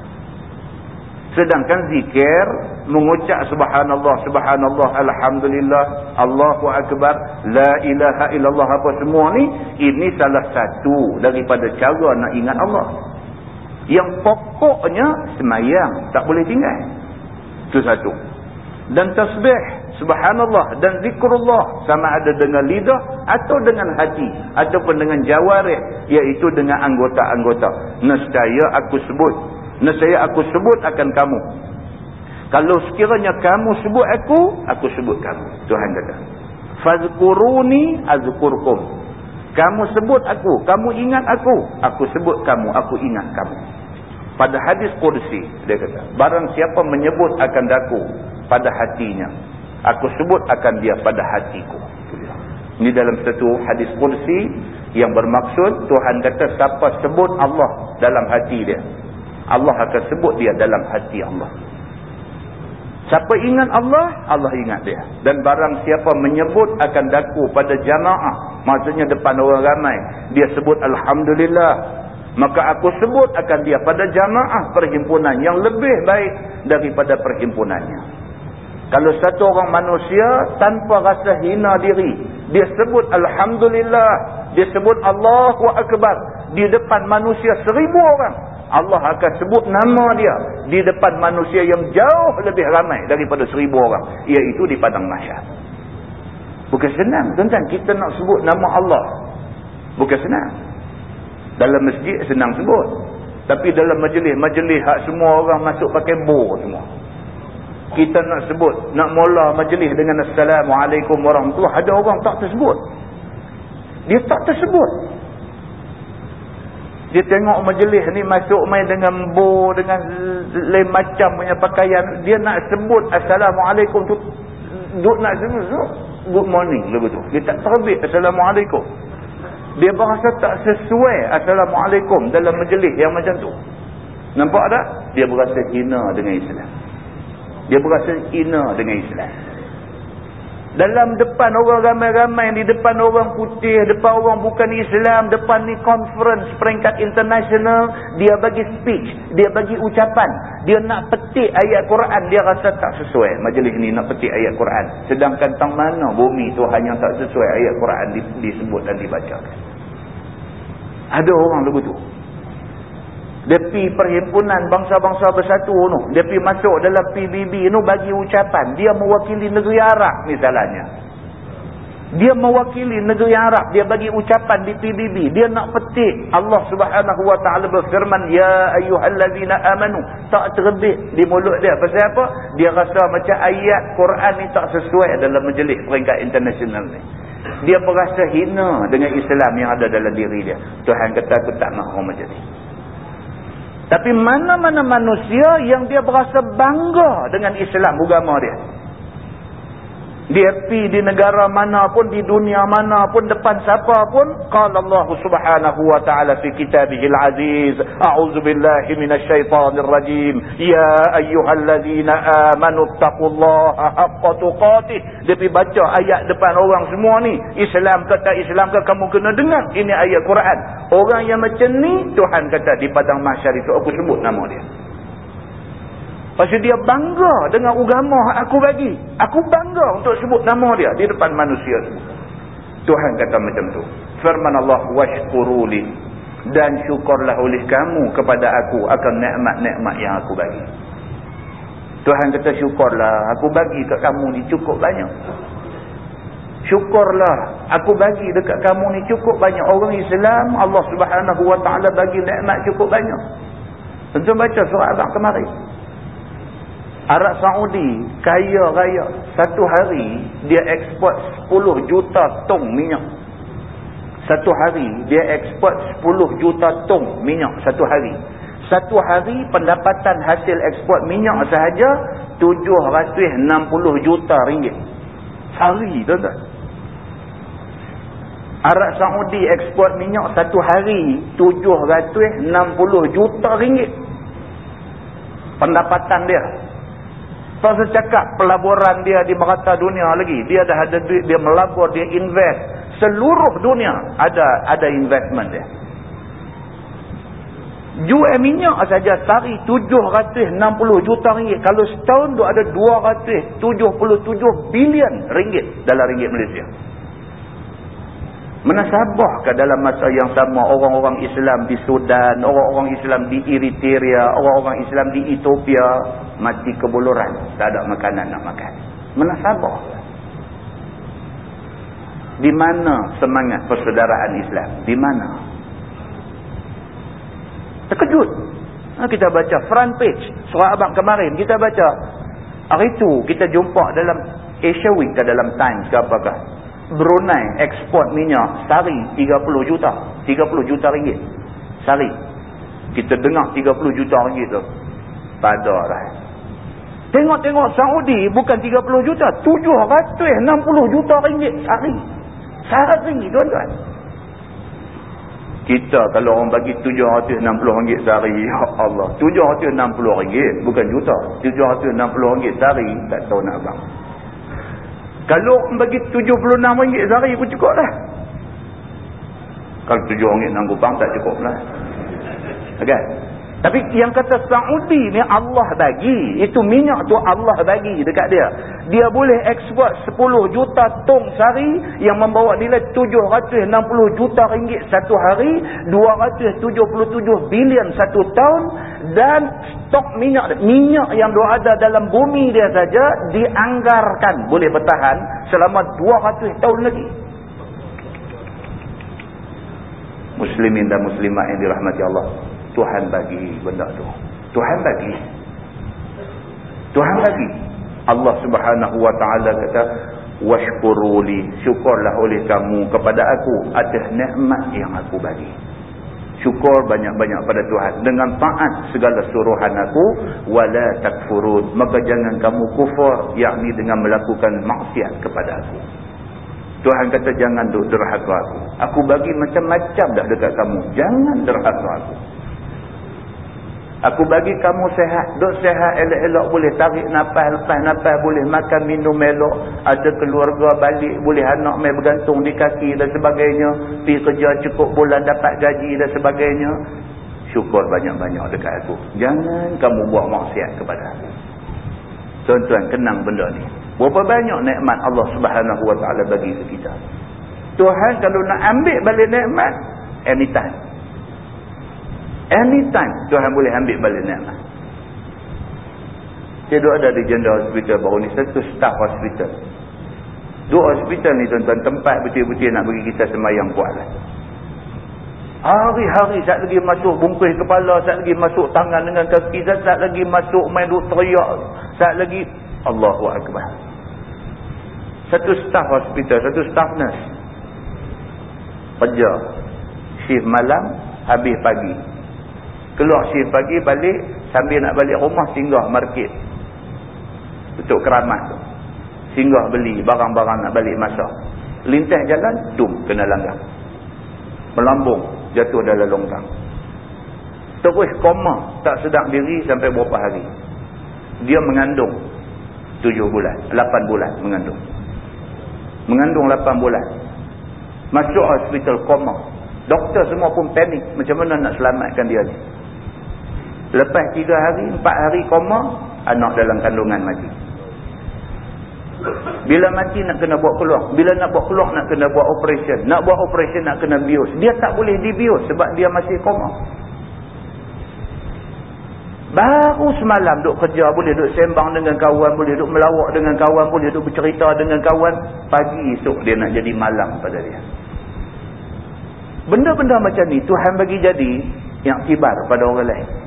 Sedangkan zikir. Mengucap subhanallah, subhanallah, alhamdulillah, Allahu akbar, la ilaha illallah apa semua ni. Ini salah satu daripada cara nak ingat Allah. Yang pokoknya semayang. Tak boleh tinggal. Itu satu. Dan tasbih. Subhanallah. Dan zikrullah. Sama ada dengan lidah. Atau dengan hati. Ataupun dengan jawarih. Iaitu dengan anggota-anggota. Nescaya aku sebut. Nescaya aku sebut akan kamu. Kalau sekiranya kamu sebut aku. Aku sebut kamu. Tuhan kata. Fazkuruni azkurkum. Kamu sebut aku. Kamu ingat aku. Aku sebut kamu. Aku ingat kamu pada hadis kursi dia kata barang siapa menyebut akan daku pada hatinya aku sebut akan dia pada hatiku ini dalam satu hadis kursi yang bermaksud Tuhan kata siapa sebut Allah dalam hati dia Allah akan sebut dia dalam hati Allah siapa ingat Allah Allah ingat dia dan barang siapa menyebut akan daku pada jamaah maksudnya depan orang ramai dia sebut Alhamdulillah maka aku sebut akan dia pada jamaah perhimpunan yang lebih baik daripada perhimpunannya. Kalau satu orang manusia tanpa rasa hina diri, dia sebut Alhamdulillah, dia sebut Allahu Akbar di depan manusia seribu orang. Allah akan sebut nama dia di depan manusia yang jauh lebih ramai daripada seribu orang. Iaitu di Padang Masyar. Bukan senang tuan-tuan kita nak sebut nama Allah. Bukan senang. Dalam masjid senang sebut. Tapi dalam majlis-majlis hak semua orang masuk pakai bo semua. Kita nak sebut, nak mula majlis dengan Assalamualaikum warahmatullahi Ada orang tak tersebut. Dia tak tersebut. Dia tengok majlis ni masuk main dengan bo, dengan lain macam punya pakaian. Dia nak sebut Assalamualaikum tu. Duk nak sebut, good morning lebih tu. Dia tak terbit Assalamualaikum. Dia berasa tak sesuai Assalamualaikum dalam majlis yang macam tu. Nampak tak? Dia berasa hina dengan Islam. Dia berasa hina dengan Islam. Dalam depan orang ramai-ramai, di depan orang putih, depan orang bukan Islam, depan ni conference peringkat international, dia bagi speech, dia bagi ucapan. Dia nak petik ayat Quran, dia rasa tak sesuai. Majlis ni nak petik ayat Quran. Sedangkan tang mana bumi Tuhan yang tak sesuai ayat Quran disebut dan dibaca. Ada orang begitu. Dia pi perhimpunan bangsa-bangsa bersatu tu. Dia pi masuk dalam PBB tu bagi ucapan. Dia mewakili negeri Arab misalnya. Dia mewakili negeri Arab. Dia bagi ucapan di PBB. Dia nak petik. Allah subhanahu wa ta'ala berfirman. Ya ayuhallazina amanu. Tak terbit di mulut dia. Pasal apa? Dia rasa macam ayat Quran ni tak sesuai dalam majlis peringkat internasional ni. Dia berasa hina dengan Islam yang ada dalam diri dia. Tuhan kata aku tak macam ni. Tapi mana-mana manusia yang dia berasa bangga dengan Islam agama dia. Dia pi di negara mana pun, di dunia mana pun, depan siapa pun. Qala Allah subhanahu wa ta'ala fi kitabihil aziz. A'udzu billahi rajim. Ya ayyuhalladzina amanu taqullaha haqqa tuqatih. Dia pi baca ayat depan orang semua ni. Islam kata Islam ke kamu kena dengar. Ini ayat Quran. Orang yang macam ni, Tuhan kata di padang mahsyar itu aku sebut nama dia. Pasal dia bangga dengan agama aku bagi. Aku bangga untuk sebut nama dia di depan manusia semua. Tuhan kata macam tu. Firman Allah washkuruli dan syukurlah oleh kamu kepada aku akan nikmat-nikmat yang aku bagi. Tuhan kata syukurlah aku bagi kat kamu ni cukup banyak. Syukurlah aku bagi dekat kamu ni cukup banyak orang Islam Allah Subhanahu wa taala bagi nikmat cukup banyak. Tentu baca surah Al-Baqarah kemarin. Arab Saudi kaya raya satu hari dia ekspor 10 juta tong minyak. Satu hari dia ekspor 10 juta tong minyak satu hari. Satu hari pendapatan hasil ekspor minyak sahaja 760 juta ringgit. Sehari tuan-tuan. Arab Saudi ekspor minyak satu hari 760 juta ringgit. Pendapatan dia tak secakap pelaburan dia di merata dunia lagi. Dia dah ada duit, dia melabur, dia invest. Seluruh dunia ada ada investment dia. Jual minyak saja sehari 760 juta ringgit. Kalau setahun tu ada 277 bilion ringgit dalam ringgit Malaysia. Menasabahkah dalam masa yang sama orang-orang Islam di Sudan, orang-orang Islam di Eritrea, orang-orang Islam di Ethiopia mati kebuluran, tak ada makanan nak makan. Menasabah. Di mana semangat persaudaraan Islam? Di mana? Terkejut. Ha, kita baca front page surah abang kemarin kita baca hari itu kita jumpa dalam Asia Week ke dalam Times ke apakah Brunei ekspor minyak sehari 30 juta 30 juta ringgit sehari. Kita dengar 30 juta ringgit tu. Pada dah. Tengok-tengok Saudi bukan 30 juta 760 juta ringgit sehari. Sehari tuan-tuan. Kita kalau orang bagi 760 ringgit sehari ya Allah 760 ringgit bukan juta 760 ringgit sehari tak tahu nak bang kalau bagi RM76 sehari pun cukup lah. Kalau RM7 enam kupang tak cukup lah. Okay. Tapi yang kata Saudi ni Allah bagi. Itu minyak tu Allah bagi dekat dia. Dia boleh ekspor 10 juta tong sehari yang membawa nilai 760 juta ringgit satu hari. 277 bilion satu tahun. Dan stok minyak minyak yang ada dalam bumi dia saja dianggarkan boleh bertahan selama 200 tahun lagi. Muslimin dan muslimat yang dirahmati Allah. Tuhan bagi benda tu. Tuhan bagi. Tuhan bagi. Allah subhanahu wa ta'ala kata, Washkuruli, syukurlah oleh kamu kepada aku atas nikmat yang aku bagi. Syukur banyak-banyak pada Tuhan. Dengan taat segala suruhan aku, wala takfurun. Maka jangan kamu kufur, yakni dengan melakukan maksiat kepada aku. Tuhan kata jangan duk derhaka aku. Aku bagi macam-macam dah dekat kamu. Jangan derhaka aku. Aku bagi kamu sehat. Duk sehat elok-elok boleh tarik nafas lepas nafas. Boleh makan minum elok. Ada keluarga balik. Boleh anak main bergantung di kaki dan sebagainya. Pergi kerja cukup bulan dapat gaji dan sebagainya. Syukur banyak-banyak dekat aku. Jangan kamu buat maksiat kepada aku. Tuan-tuan kenang benda ni. Berapa banyak nikmat Allah subhanahu wa ta'ala bagi ke kita. Tuhan kalau nak ambil balik nikmat. Anytime. Anytime Tuhan boleh ambil balik nikmat. Saya duduk ada di jendela hospital baru ni. Satu staff hospital. Dua hospital ni tuan-tuan. Tempat betul-betul nak bagi kita semayang kuat lah. Hari-hari saat lagi masuk bungkus kepala. Saat lagi masuk tangan dengan kaki. Saat lagi masuk main duk teriak. Saat lagi. Allahu Akbar. Satu staff hospital. Satu staff nurse. Kerja. Shift malam. Habis pagi. Keluar shift pagi balik sambil nak balik rumah singgah market. Untuk keramat tu. Singgah beli barang-barang nak balik masa. Lintas jalan, dum kena langgar. Melambung, jatuh dalam longkang. Terus koma, tak sedang diri sampai berapa hari. Dia mengandung tujuh bulan, lapan bulan mengandung. Mengandung lapan bulan. Masuk hospital koma. Doktor semua pun panik. Macam mana nak selamatkan dia ni. Lepas tiga hari, empat hari koma, anak dalam kandungan mati. Bila mati nak kena buat keluar. Bila nak buat keluar nak kena buat operation. Nak buat operation nak kena bios. Dia tak boleh dibios sebab dia masih koma. Baru semalam duk kerja, boleh duk sembang dengan kawan, boleh duk melawak dengan kawan, boleh duk bercerita dengan kawan. Pagi esok dia nak jadi malam pada dia. Benda-benda macam ni Tuhan bagi jadi yang tibar pada orang lain.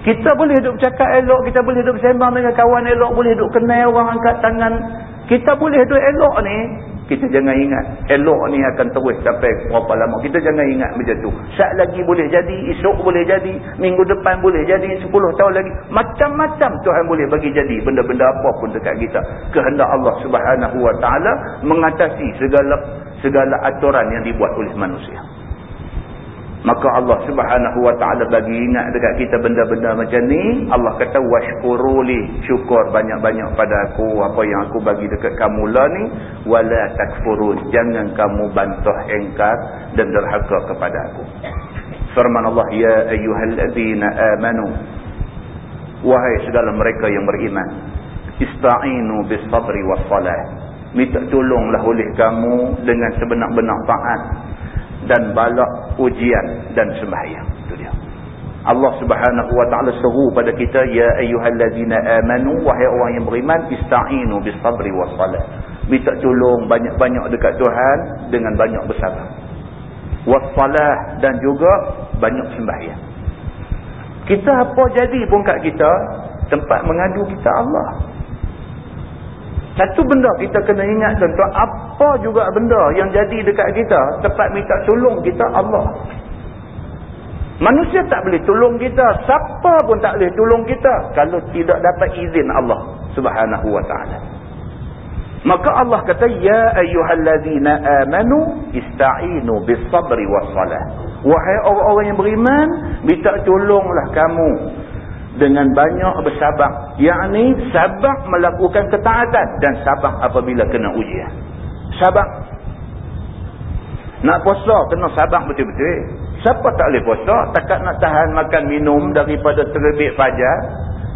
Kita boleh duduk bercakap elok, kita boleh duduk bersembang dengan kawan elok, boleh duduk kenal orang angkat tangan. Kita boleh duduk elok ni, kita jangan ingat elok ni akan terus sampai berapa lama. Kita jangan ingat macam tu. Saat lagi boleh jadi, esok boleh jadi, minggu depan boleh jadi, 10 tahun lagi. Macam-macam Tuhan boleh bagi jadi benda-benda apa pun dekat kita. Kehendak Allah subhanahu wa ta'ala mengatasi segala segala aturan yang dibuat oleh manusia. Maka Allah subhanahu wa ta'ala bagi ingat dekat kita benda-benda macam ni. Allah kata, washkuruli syukur banyak-banyak pada aku. Apa yang aku bagi dekat kamu lah ni. Wala takfurun. Jangan kamu bantah engkar dan derhaka kepada aku. Firman Allah, Ya ayyuhalladzina amanu. Wahai segala mereka yang beriman. Ista'inu bisabri wassalah. Minta tolonglah oleh kamu dengan sebenar-benar taat dan balak ujian dan sembahyang. Itu dia. Allah Subhanahu wa taala seru pada kita ya ayyuhallazina amanu wahai orang yang beriman ista'inu bisabri wassalah minta tolong banyak-banyak dekat Tuhan dengan banyak bersabar. Wassalah dan juga banyak sembahyang. Kita apa jadi pun kat kita tempat mengadu kita Allah satu benda kita kena ingat tuan-tuan, apa juga benda yang jadi dekat kita, tepat minta tolong kita Allah. Manusia tak boleh tolong kita, siapa pun tak boleh tolong kita kalau tidak dapat izin Allah Subhanahu wa taala. Maka Allah kata ya ayyuhallazina amanu ista'inu bis-sabri was-salah. Wahai orang-orang yang beriman, minta tolonglah kamu dengan banyak bersabar. Yang sabar melakukan ketaatan dan sabar apabila kena ujian. Sabar. Nak puasa kena sabar betul-betul. Siapa tak boleh puasa, takat nak tahan makan minum daripada terbit fajar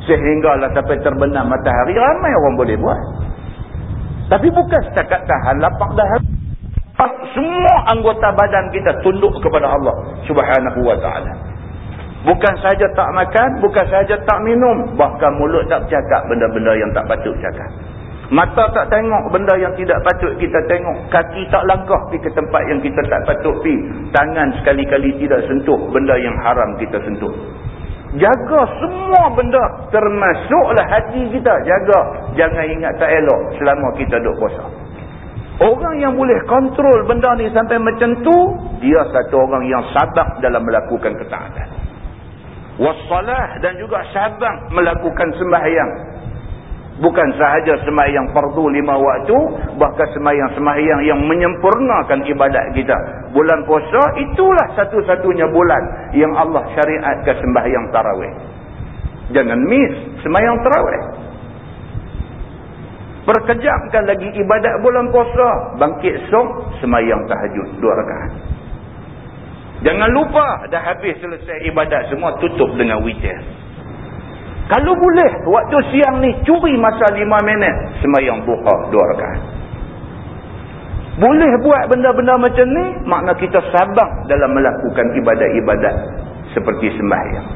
sehinggalah sampai terbenam matahari, ramai orang boleh buat. Tapi bukan setakat tahan lapang dah semua anggota badan kita tunduk kepada Allah Subhanahu wa taala. Bukan saja tak makan, bukan saja tak minum. Bahkan mulut tak bercakap benda-benda yang tak patut cakap. Mata tak tengok benda yang tidak patut kita tengok. Kaki tak langkah pergi ke tempat yang kita tak patut pergi. Tangan sekali-kali tidak sentuh benda yang haram kita sentuh. Jaga semua benda termasuklah hati kita. Jaga. Jangan ingat tak elok selama kita duduk puasa. Orang yang boleh kontrol benda ni sampai macam tu, dia satu orang yang sabar dalam melakukan ketaatan wassalah dan juga sabar melakukan sembahyang. Bukan sahaja sembahyang fardu lima waktu bahkan sembahyang-sembahyang yang menyempurnakan ibadat kita. Bulan puasa itulah satu-satunya bulan yang Allah syariatkan sembahyang tarawih. Jangan miss sembahyang tarawih. Perkejapkan lagi ibadat bulan puasa. Bangkit sok sembahyang tahajud dua rakaat jangan lupa dah habis selesai ibadat semua tutup dengan witir kalau boleh waktu siang ni curi masa lima minit sembahyang duha dua rakaat boleh buat benda-benda macam ni, makna kita sabar dalam melakukan ibadat-ibadat seperti sembahyang.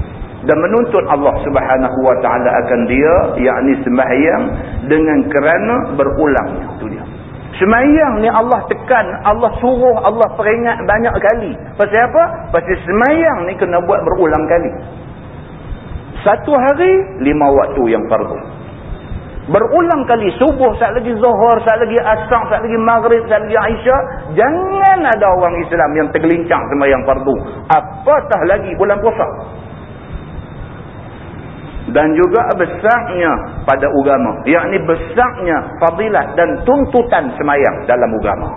Dan menuntut Allah subhanahu wa ta'ala akan dia, yakni sembahyang dengan kerana berulangnya. Itu dia. Sembahyang ni Allah tekan, Allah suruh, Allah peringat banyak kali. Pasal apa? Pasal sembahyang ni kena buat berulang kali. Satu hari, lima waktu yang fardu berulang kali subuh saat lagi zuhur saat lagi asar saat lagi maghrib saat lagi aisyah jangan ada orang Islam yang tergelincang sembahyang fardu apatah lagi bulan puasa dan juga besarnya pada agama yakni besarnya fadilat dan tuntutan sembahyang dalam agama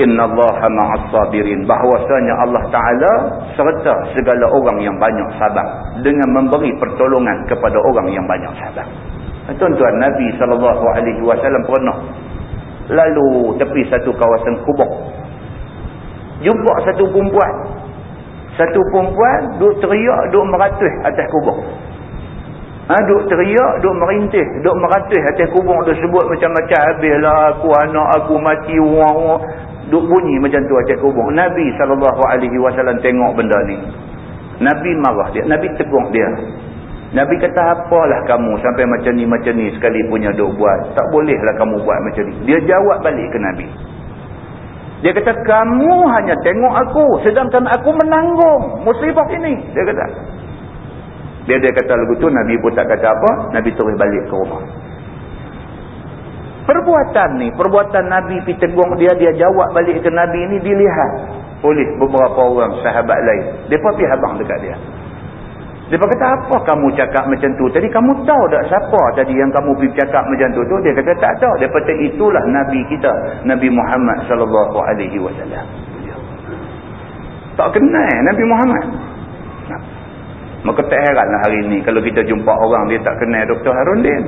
Inna Allah ma'as sabirin. Bahawasanya Allah Ta'ala serta segala orang yang banyak sabar. Dengan memberi pertolongan kepada orang yang banyak sabar. Tuan-tuan Nabi SAW pernah lalu tepi satu kawasan kubur. Jumpa satu perempuan. Satu perempuan duduk teriak, duduk meratus atas kubur. Ha, duduk teriak, duduk merintih, duduk meratus atas kubur. Duduk sebut macam-macam. Habislah aku, anak aku mati, uang-uang duk bunyi macam tu atas kubur. Nabi SAW tengok benda ni. Nabi marah dia. Nabi tegur dia. Nabi kata apalah kamu sampai macam ni macam ni sekali punya duk buat. Tak bolehlah kamu buat macam ni. Dia jawab balik ke Nabi. Dia kata kamu hanya tengok aku sedangkan aku menanggung musibah ini. Dia kata. Dia dia kata lagu tu Nabi pun tak kata apa. Nabi terus balik ke rumah. Perbuatan ni, perbuatan Nabi pergi tegung dia, dia jawab balik ke Nabi ni dilihat oleh beberapa orang sahabat lain. Mereka pergi habang dekat dia. Mereka kata, apa kamu cakap macam tu? Tadi kamu tahu tak siapa tadi yang kamu pergi cakap macam tu? tu? Dia kata, tak tahu. Dia kata, itulah Nabi kita. Nabi Muhammad sallallahu alaihi wasallam. Tak kenal Nabi Muhammad. Maka tak heranlah hari ni kalau kita jumpa orang dia tak kenal Dr. Harundin.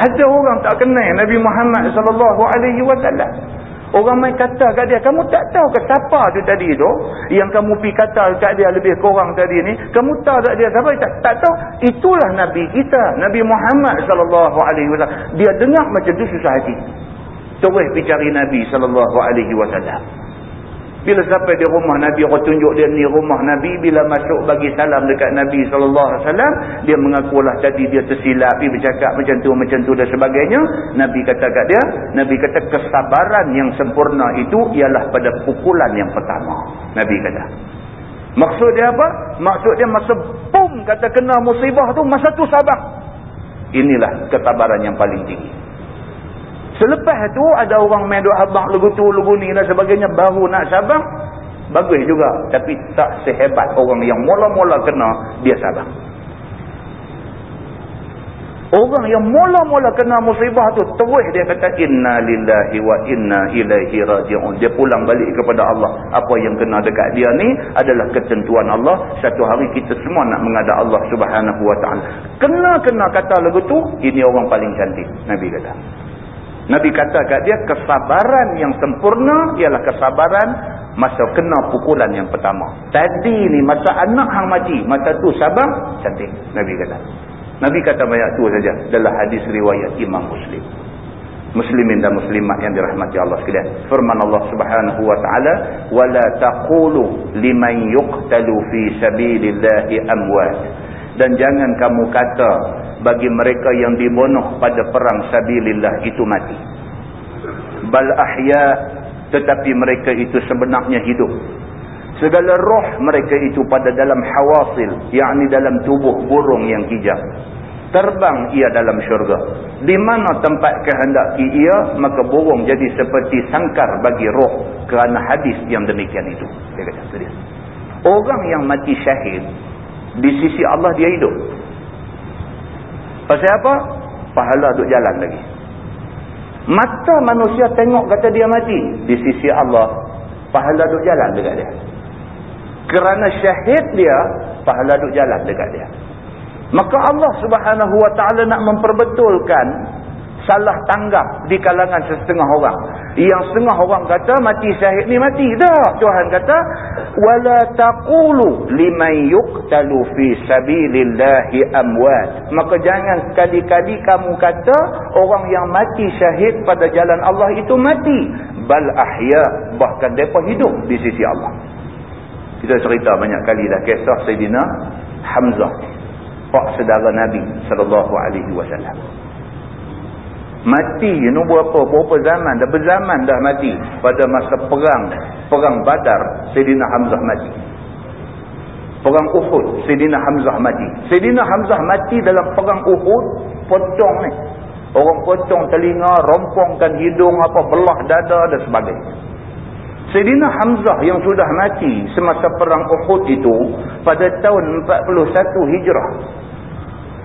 Ada orang tak kenal Nabi Muhammad sallallahu alaihi wasallam. Orang mai kata kat dia, kamu tak tahu ke siapa tu tadi tu? Yang kamu pi kata kat dia lebih kurang tadi ni. Kamu tahu tak dia siapa? Tak, tak tahu. Itulah Nabi kita. Nabi Muhammad sallallahu alaihi wasallam. Dia dengar macam tu susah hati. Terus pergi cari Nabi sallallahu alaihi wasallam. Bila sampai di rumah Nabi, orang tunjuk dia ni rumah Nabi. Bila masuk bagi salam dekat Nabi SAW, dia mengakulah tadi dia tersilap, dia bercakap macam tu, macam tu dan sebagainya. Nabi kata kat dia, Nabi kata kesabaran yang sempurna itu ialah pada pukulan yang pertama. Nabi kata. Maksud dia apa? Maksud dia masa pum kata kena musibah tu, masa tu sabar. Inilah kesabaran yang paling tinggi. Selepas tu ada orang main duk habang lugu tu, lugu ni dan sebagainya. Baru nak sabar. Bagus juga. Tapi tak sehebat orang yang mula-mula kena, dia sabar. Orang yang mula-mula kena musibah tu, terus dia kata, Inna lillahi wa inna ilaihi raji'un. Dia pulang balik kepada Allah. Apa yang kena dekat dia ni adalah ketentuan Allah. Satu hari kita semua nak mengadap Allah subhanahu wa ta'ala. Kena-kena kata lagu tu, ini orang paling cantik. Nabi kata. Nabi kata kat dia kesabaran yang sempurna ialah kesabaran masa kena pukulan yang pertama. Tadi ni masa anak hang mati, masa tu sabar, cantik. Nabi kata. Nabi kata banyak tu saja dalam hadis riwayat Imam Muslim. Muslimin dan muslimat yang dirahmati Allah sekalian. Firman Allah Subhanahu wa taala, "Wa la taqulu liman yuqtalu fi sabilillahi amwat." Dan jangan kamu kata bagi mereka yang dibunuh pada perang sabilillah itu mati. Bal ahya tetapi mereka itu sebenarnya hidup. Segala roh mereka itu pada dalam hawasil, yakni dalam tubuh burung yang hijau. Terbang ia dalam syurga. Di mana tempat kehendaki ia, maka burung jadi seperti sangkar bagi roh kerana hadis yang demikian itu. Dia kata, Orang yang mati syahid, di sisi Allah dia hidup. Pasal apa? Pahala duk jalan lagi. Mata manusia tengok kata dia mati. Di sisi Allah, pahala duk jalan dekat dia. Kerana syahid dia, pahala duk jalan dekat dia. Maka Allah subhanahu wa ta'ala nak memperbetulkan salah tanggap di kalangan setengah orang. Yang setengah orang kata mati syahid ni mati. Tak. Tuhan kata wala taqulu liman yuqtalu fi sabilillahi amwat. Maka jangan sekali-kali kamu kata orang yang mati syahid pada jalan Allah itu mati. Bal ahya bahkan depa hidup di sisi Allah. Kita cerita banyak kali dah kisah Sayyidina Hamzah. Pak saudara Nabi sallallahu alaihi wasallam. Mati ni berapa berapa zaman dah berzaman dah mati pada masa perang perang Badar Sayyidina Hamzah mati. Perang Uhud Sayyidina Hamzah mati. Sayyidina Hamzah mati dalam perang Uhud potong ni. Orang potong telinga, rompongkan hidung apa belah dada dan sebagainya. Sayyidina Hamzah yang sudah mati semasa perang Uhud itu pada tahun 41 Hijrah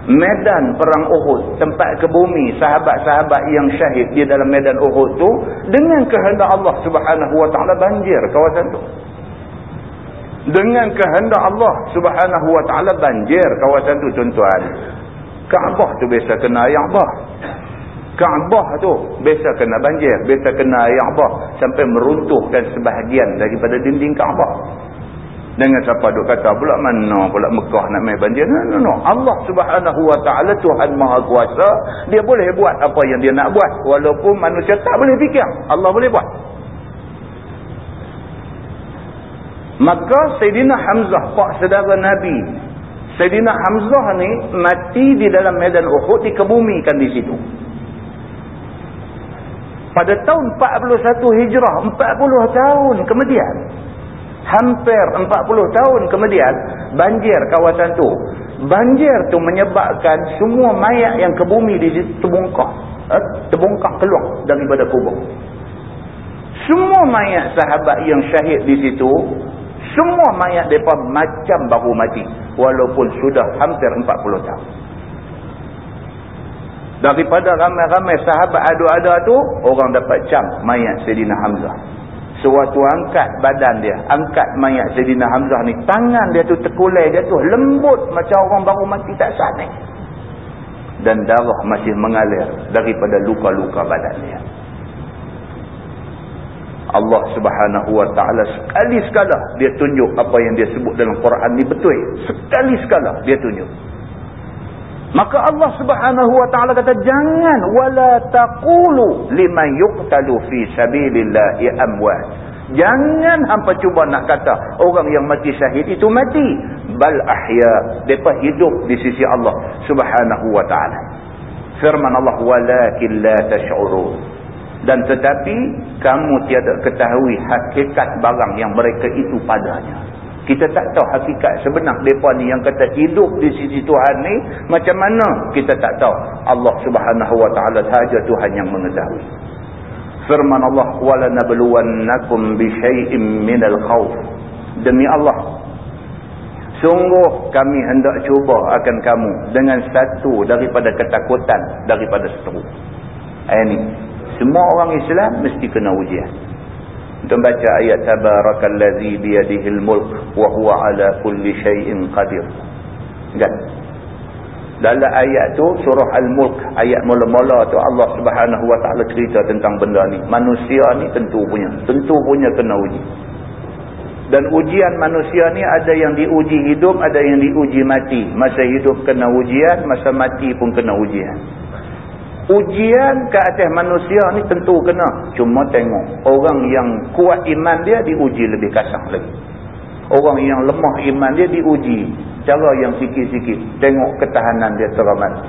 medan perang Uhud tempat ke bumi sahabat-sahabat yang syahid di dalam medan Uhud tu dengan kehendak Allah subhanahu wa ta'ala banjir kawasan tu. Dengan kehendak Allah subhanahu wa ta'ala banjir kawasan tu tuan-tuan. Kaabah tu biasa kena air bah Kaabah tu biasa kena banjir biasa kena air bah sampai meruntuhkan sebahagian daripada dinding Kaabah dengan siapa duk kata pula mana pula Mekah nak main banjir. No, no, no. Allah subhanahu wa ta'ala Tuhan maha kuasa. Dia boleh buat apa yang dia nak buat. Walaupun manusia tak boleh fikir. Allah boleh buat. Maka Sayyidina Hamzah, pak saudara Nabi. Sayyidina Hamzah ni mati di dalam medan Uhud dikebumikan di situ. Pada tahun 41 Hijrah, 40 tahun kemudian hampir 40 tahun kemudian banjir kawasan tu. Banjir tu menyebabkan semua mayat yang ke bumi di situ terbongkar. Eh, terbongkar keluar daripada kubur. Semua mayat sahabat yang syahid di situ semua mayat mereka macam baru mati walaupun sudah hampir 40 tahun. Daripada ramai-ramai sahabat ada-ada tu orang dapat cam mayat Sayyidina Hamzah Sewaktu angkat badan dia, angkat mayat Sayyidina Hamzah ni, tangan dia tu terkulai dia tu lembut macam orang baru mati tak sanik. Dan darah masih mengalir daripada luka-luka badan dia. Allah subhanahu wa ta'ala sekali sekala dia tunjuk apa yang dia sebut dalam Quran ni betul. Sekali sekala dia tunjuk. Maka Allah Subhanahu wa taala kata jangan wala taqulu liman yuqtalu fi sabilillahi amwat. Jangan hampa cuba nak kata orang yang mati syahid itu mati. Bal ahya. Mereka hidup di sisi Allah subhanahu wa ta'ala. Firman Allah, walakin la tash'urun. Dan tetapi, kamu tiada ketahui hakikat barang yang mereka itu padanya. Kita tak tahu hakikat sebenar mereka ni yang kata hidup di sisi Tuhan ni macam mana kita tak tahu. Allah subhanahu wa ta'ala sahaja Tuhan yang mengetahui. Firman Allah, وَلَنَبْلُوَنَّكُمْ بِشَيْءٍ minal الْخَوْفِ Demi Allah, sungguh kami hendak cuba akan kamu dengan satu daripada ketakutan daripada seteru. Ayat eh, ni, semua orang Islam mesti kena ujian. Kita baca ayat tabarakallazi biyadihil mulk wa huwa ala kulli syai'in qadir. Kan? Dalam ayat tu surah Al-Mulk ayat mula-mula tu Allah Subhanahu wa taala cerita tentang benda ni. Manusia ni tentu punya, tentu punya kena uji. Dan ujian manusia ni ada yang diuji hidup, ada yang diuji mati. Masa hidup kena ujian, masa mati pun kena ujian. Ujian ke atas manusia ni tentu kena. Cuma tengok. Orang yang kuat iman dia diuji lebih kasar lagi. Orang yang lemah iman dia diuji. Cara yang sikit-sikit. Tengok ketahanan dia teramat.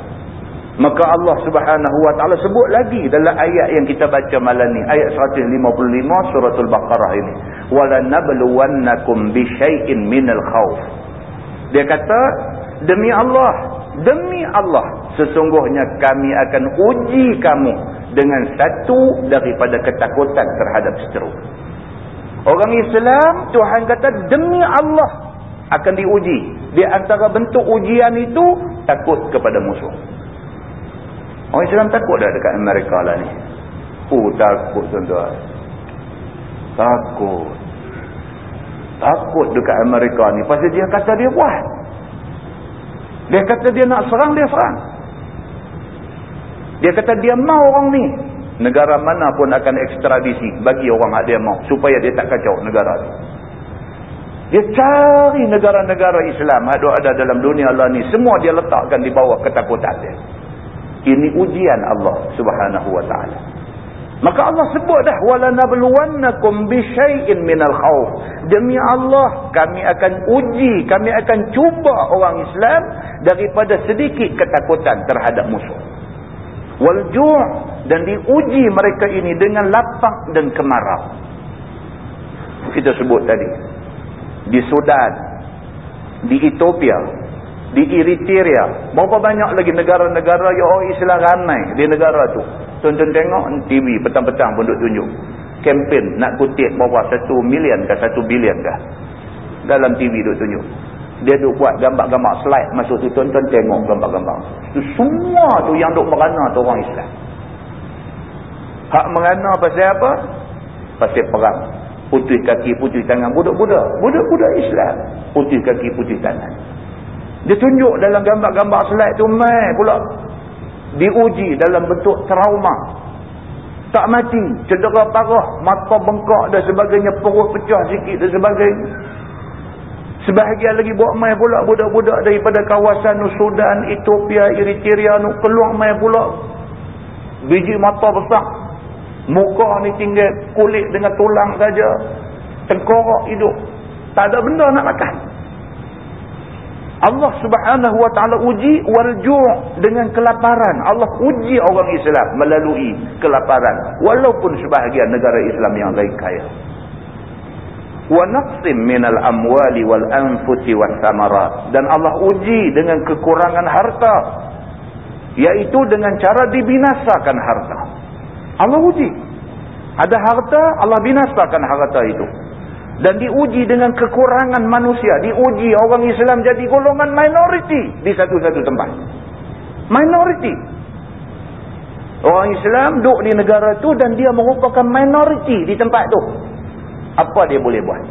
Maka Allah subhanahu wa ta'ala sebut lagi dalam ayat yang kita baca malam ni. Ayat 155 suratul Baqarah ini. وَلَنَبْلُوَنَّكُمْ بِشَيْءٍ مِنَ الْخَوْفِ Dia kata, demi Allah Demi Allah, sesungguhnya kami akan uji kamu dengan satu daripada ketakutan terhadap seteru. Orang Islam, Tuhan kata demi Allah akan diuji. Di antara bentuk ujian itu, takut kepada musuh. Orang Islam takut dah dekat Amerika lah ni. Oh takut tuan-tuan. Takut. Takut dekat Amerika ni. Pasal dia kata dia buat. Dia kata dia nak serang, dia serang. Dia kata dia mau orang ni. Negara mana pun akan ekstradisi bagi orang yang dia mau. Supaya dia tak kacau negara ni. Dia cari negara-negara Islam ada ada dalam dunia Allah ni. Semua dia letakkan di bawah ketakutan dia. Ini ujian Allah subhanahu wa ta'ala. Maka Allah sebut dah wala nabluwannakum bisyai'in minal khauf. Demi Allah kami akan uji, kami akan cuba orang Islam daripada sedikit ketakutan terhadap musuh. Wal ju' dan diuji mereka ini dengan lapang dan kemarau. Kita sebut tadi. Di Sudan, di Ethiopia, di Eritrea, berapa banyak lagi negara-negara yang orang Islam ramai di negara tu. Tonton tengok TV petang-petang pun duk tunjuk. Kempen nak kutip berapa satu milion ke satu bilion ke. Dalam TV duk tunjuk. Dia duk buat gambar-gambar slide masuk tu tonton tengok gambar-gambar. Semua tu yang duk merana tu orang Islam. Hak merana pasal apa? Pasal perang putih kaki putih tangan budak-budak budak-budak Islam putih kaki putih tangan dia tunjuk dalam gambar-gambar slide tu mai pula diuji dalam bentuk trauma tak mati cedera parah mata bengkak dan sebagainya perut pecah sikit dan sebagainya sebahagian lagi buat mai pula budak-budak daripada kawasan Sudan Ethiopia Eritrea keluar mai pula biji mata besar Muka ni tinggal kulit dengan tulang saja. Tengkorak hidup. Tak ada benda nak makan. Allah subhanahu wa ta'ala uji walju' dengan kelaparan. Allah uji orang Islam melalui kelaparan. Walaupun sebahagian negara Islam yang lain kaya. Wa amwali wal anfusi was samarat. Dan Allah uji dengan kekurangan harta. Iaitu dengan cara dibinasakan harta. Allah uji. Ada harta, Allah binasakan harta itu. Dan diuji dengan kekurangan manusia. Diuji orang Islam jadi golongan minoriti di satu-satu tempat. Minoriti. Orang Islam duduk di negara itu dan dia merupakan minoriti di tempat itu. Apa dia boleh buat?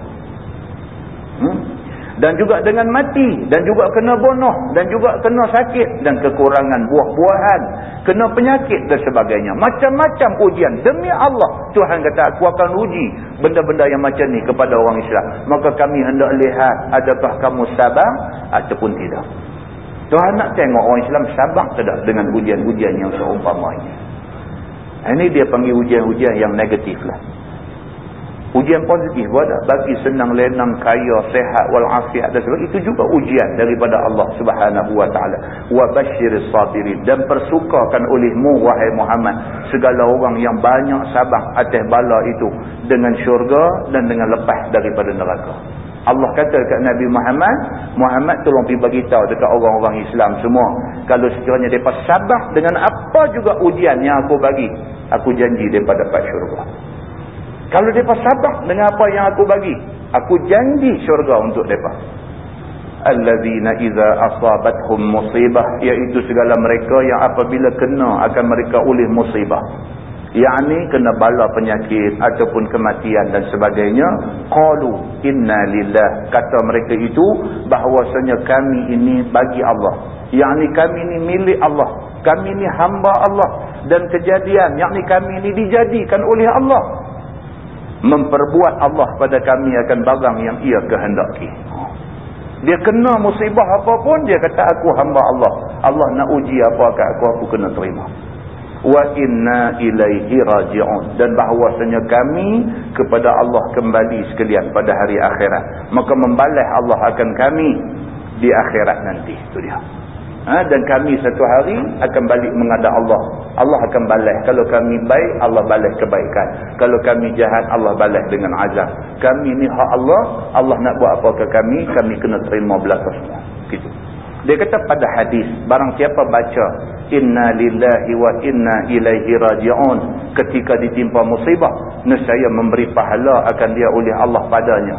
Hmm? Dan juga dengan mati dan juga kena bunuh dan juga kena sakit dan kekurangan buah-buahan kena penyakit dan sebagainya. Macam-macam ujian. Demi Allah Tuhan kata aku akan uji benda-benda yang macam ni kepada orang Islam. Maka kami hendak lihat adakah kamu sabar ataupun tidak. Tuhan nak tengok orang Islam sabar tidak dengan ujian-ujian yang seumpamanya. Ini dia panggil ujian-ujian yang negatif lah Ujian positif pun ada. Bagi senang, lenang, kaya, sehat, walafiat dan sebagainya. Itu juga ujian daripada Allah subhanahu wa ta'ala. Wa bashir sabirin. Dan persukakan olehmu, wahai Muhammad. Segala orang yang banyak sabar atas bala itu. Dengan syurga dan dengan lepas daripada neraka. Allah kata dekat Nabi Muhammad. Muhammad tolong pergi bagi tahu dekat orang-orang Islam semua. Kalau sekiranya mereka sabar dengan apa juga ujian yang aku bagi. Aku janji mereka dapat syurga. Kalau mereka sabar dengan apa yang aku bagi. Aku janji syurga untuk mereka. Allazina iza asabathum musibah. Iaitu segala mereka yang apabila kena akan mereka ulih musibah. Yang kena bala penyakit ataupun kematian dan sebagainya. Qalu inna lillah. Kata mereka itu bahawasanya kami ini bagi Allah. Yang ni kami ini milik Allah. Kami ini hamba Allah. Dan kejadian yang ni kami ini dijadikan oleh Allah memperbuat Allah pada kami akan barang yang ia kehendaki. Dia kena musibah apapun, dia kata aku hamba Allah. Allah nak uji apa kat aku, aku kena terima. Wa inna ilaihi raji'un. Dan bahawasanya kami kepada Allah kembali sekalian pada hari akhirat. Maka membalas Allah akan kami di akhirat nanti. Itu dia ha, dan kami satu hari akan balik menghadap Allah. Allah akan balas. Kalau kami baik Allah balas kebaikan. Kalau kami jahat Allah balas dengan azab. Kami ni hak Allah. Allah nak buat apa ke kami kami kena terima belakang semua gitu. Dia kata pada hadis barang siapa baca inna lillahi wa inna ilaihi raji'un ketika ditimpa musibah nescaya memberi pahala akan dia oleh Allah padanya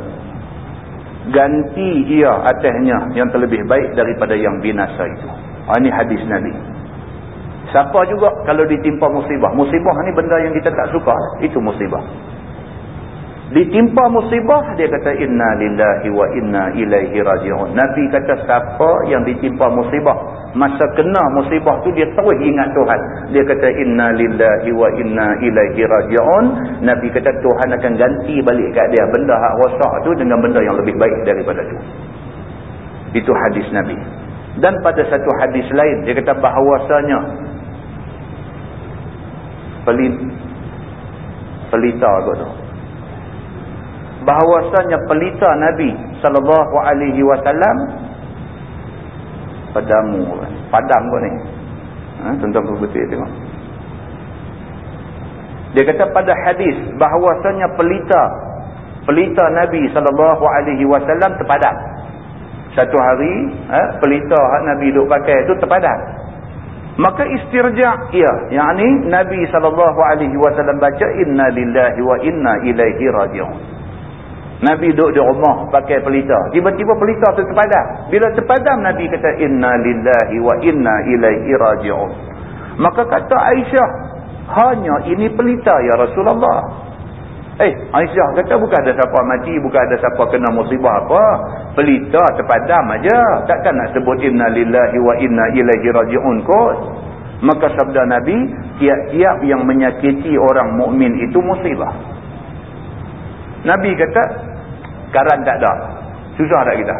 ganti ia atasnya yang terlebih baik daripada yang binasa itu. Ha, ini hadis Nabi. Siapa juga kalau ditimpa musibah. Musibah ni benda yang kita tak suka. Itu musibah. Ditimpa musibah, dia kata, Inna lillahi wa inna ilaihi raji'un. Nabi kata, siapa yang ditimpa musibah, masa kena musibah tu, dia terus ingat Tuhan. Dia kata, Inna lillahi wa inna ilaihi raji'un. Nabi kata, Tuhan akan ganti balik kat dia. Benda hak rosak tu dengan benda yang lebih baik daripada tu. Itu hadis Nabi. Dan pada satu hadis lain, dia kata bahawasanya, pelit, pelita kot tu bahawasanya pelita Nabi sallallahu alaihi wasallam padamu. Padam kau ni. Ha tuan-tuan betul tengok. Dia kata pada hadis bahawasanya pelita pelita Nabi sallallahu alaihi wasallam terpadam satu hari ha, pelita Nabi duk pakai tu terpadam maka istirja' ya yakni Nabi sallallahu alaihi wasallam baca inna lillahi wa inna ilaihi raji'un Nabi duduk di rumah pakai pelita. Tiba-tiba pelita tu terpadam. Bila terpadam Nabi kata inna lillahi wa inna ilaihi raji'un. Maka kata Aisyah, hanya ini pelita ya Rasulullah. Eh, Aisyah kata bukan ada siapa mati, bukan ada siapa kena musibah apa. Pelita terpadam aja. Takkan nak sebut inna lillahi wa inna ilaihi raji'un kot. Maka sabda Nabi, tiap-tiap yang menyakiti orang mukmin itu musibah. Nabi kata, Karan tak ada. Susah tak kita?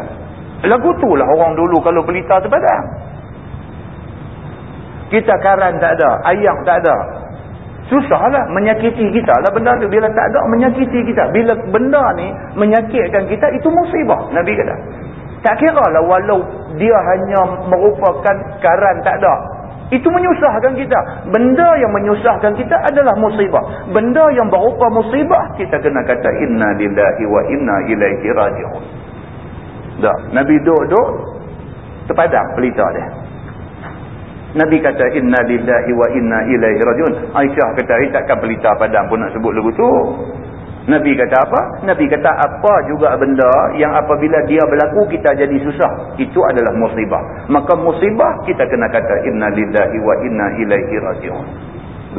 Lagu tu lah orang dulu kalau pelita terpadam. Kita karan tak ada. Ayam tak ada. Susahlah menyakiti kita lah benda tu. Bila tak ada menyakiti kita. Bila benda ni menyakitkan kita itu musibah. Nabi kata. Tak kira lah walau dia hanya merupakan karan tak ada. Itu menyusahkan kita. Benda yang menyusahkan kita adalah musibah. Benda yang berupa musibah, kita kena kata inna lillahi wa inna ilaihi raji'un. Tak. Nabi duduk-duduk, terpadam pelita dia. Nabi kata inna lillahi wa inna ilaihi raji'un. Aisyah kata, takkan pelita padam pun nak sebut lagu tu. Nabi kata apa? Nabi kata apa juga benda yang apabila dia berlaku kita jadi susah. Itu adalah musibah. Maka musibah kita kena kata inna lillahi wa inna ilaihi raji'un.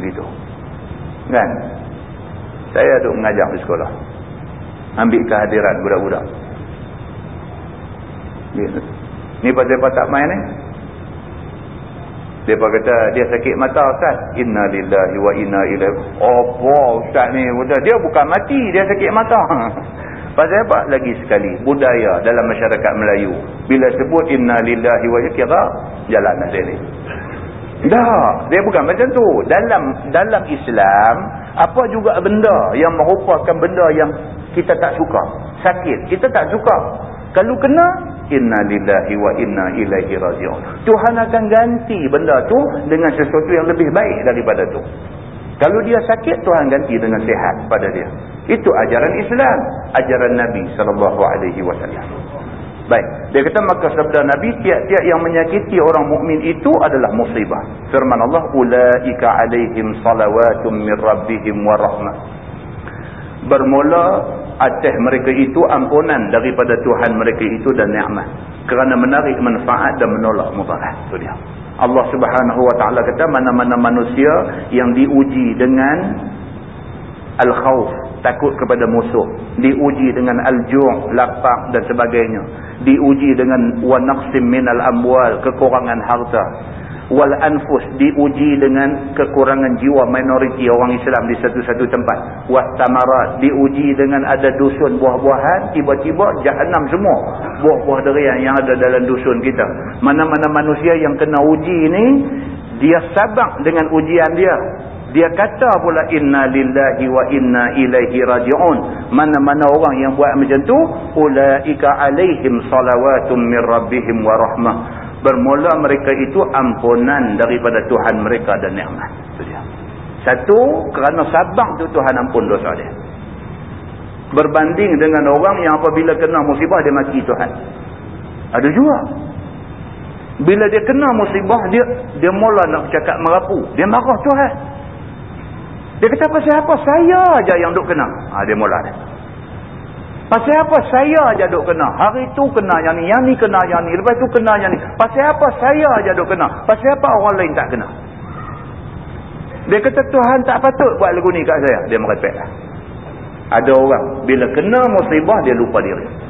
Begitu. Kan? Saya duduk mengajar di sekolah. Ambil kehadiran budak-budak. Ni pasal-pasal tak main ni. Eh? Dia kata dia sakit mata Ustaz. Inna lillahi wa inna ilaihi. Apa Ustaz ni? Dia bukan mati, dia sakit mata. Pasal apa? Lagi sekali. Budaya dalam masyarakat Melayu. Bila sebut inna lillahi wa kira jalan nak sini. Dah, dia bukan macam tu. Dalam dalam Islam, apa juga benda yang merupakan benda yang kita tak suka. Sakit, kita tak suka. Kalau kena, inna lillahi wa inna ilaihi raji'un. Tuhan akan ganti benda tu dengan sesuatu yang lebih baik daripada tu. Kalau dia sakit, Tuhan ganti dengan sehat pada dia. Itu ajaran Islam. Ajaran Nabi SAW. Baik. Dia kata, maka sabda Nabi, tiap-tiap yang menyakiti orang mukmin itu adalah musibah. Firman Allah, Ula'ika alaihim salawatum min rabbihim wa rahmah. Bermula atas mereka itu ampunan daripada Tuhan mereka itu dan ni'mat kerana menarik manfaat dan menolak mudarat itu dia. Allah subhanahu wa ta'ala kata mana-mana manusia yang diuji dengan al-khawf takut kepada musuh diuji dengan al-ju' lapar dan sebagainya diuji dengan wa naqsim minal amwal kekurangan harta wal anfus diuji dengan kekurangan jiwa minoriti orang Islam di satu-satu tempat. Was tamarat diuji dengan ada dusun buah-buahan tiba-tiba jahanam semua. Buah-buah durian yang ada dalam dusun kita. Mana-mana manusia yang kena uji ini dia sabar dengan ujian dia dia kata pula inna lillahi wa inna ilaihi raji'un mana-mana orang yang buat macam tu ulaika alaihim salawatum min rabbihim wa rahmah bermula mereka itu ampunan daripada Tuhan mereka dan dia. Satu, kerana sabar tu Tuhan ampun dosa dia. Berbanding dengan orang yang apabila kena musibah dia mati Tuhan. Ada juga. Bila dia kena musibah dia dia mula nak cakap merapu. Dia marah Tuhan. Dia kata apa siapa? Saya aja yang duk kena. Ha, dia mula dia. Pasal apa saya aja duk kena? Hari tu kena yang ni, yang ni kena yang ni, lepas tu kena yang ni. Pasal apa saya aja duk kena? Pasal apa orang lain tak kena? Dia kata Tuhan tak patut buat lagu ni kat saya. Dia merepek lah. Ada orang bila kena musibah dia lupa diri.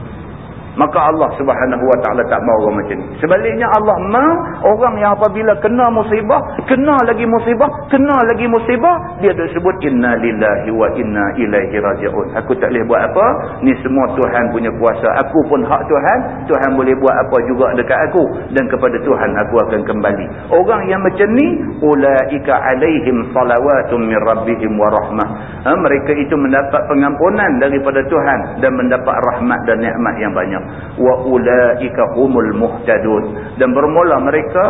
Maka Allah subhanahu wa ta'ala tak mahu orang macam ni. Sebaliknya Allah mahu orang yang apabila kena musibah, kena lagi musibah, kena lagi musibah, dia dah sebut inna lillahi wa inna ilaihi raji'un. Aku tak boleh buat apa, ni semua Tuhan punya kuasa. Aku pun hak Tuhan, Tuhan boleh buat apa juga dekat aku. Dan kepada Tuhan aku akan kembali. Orang yang macam ni, ulaika alaihim salawatun min rabbihim wa rahmah. Ha, mereka itu mendapat pengampunan daripada Tuhan dan mendapat rahmat dan nikmat yang banyak wa ulaika humul muhtadun. Dan bermula mereka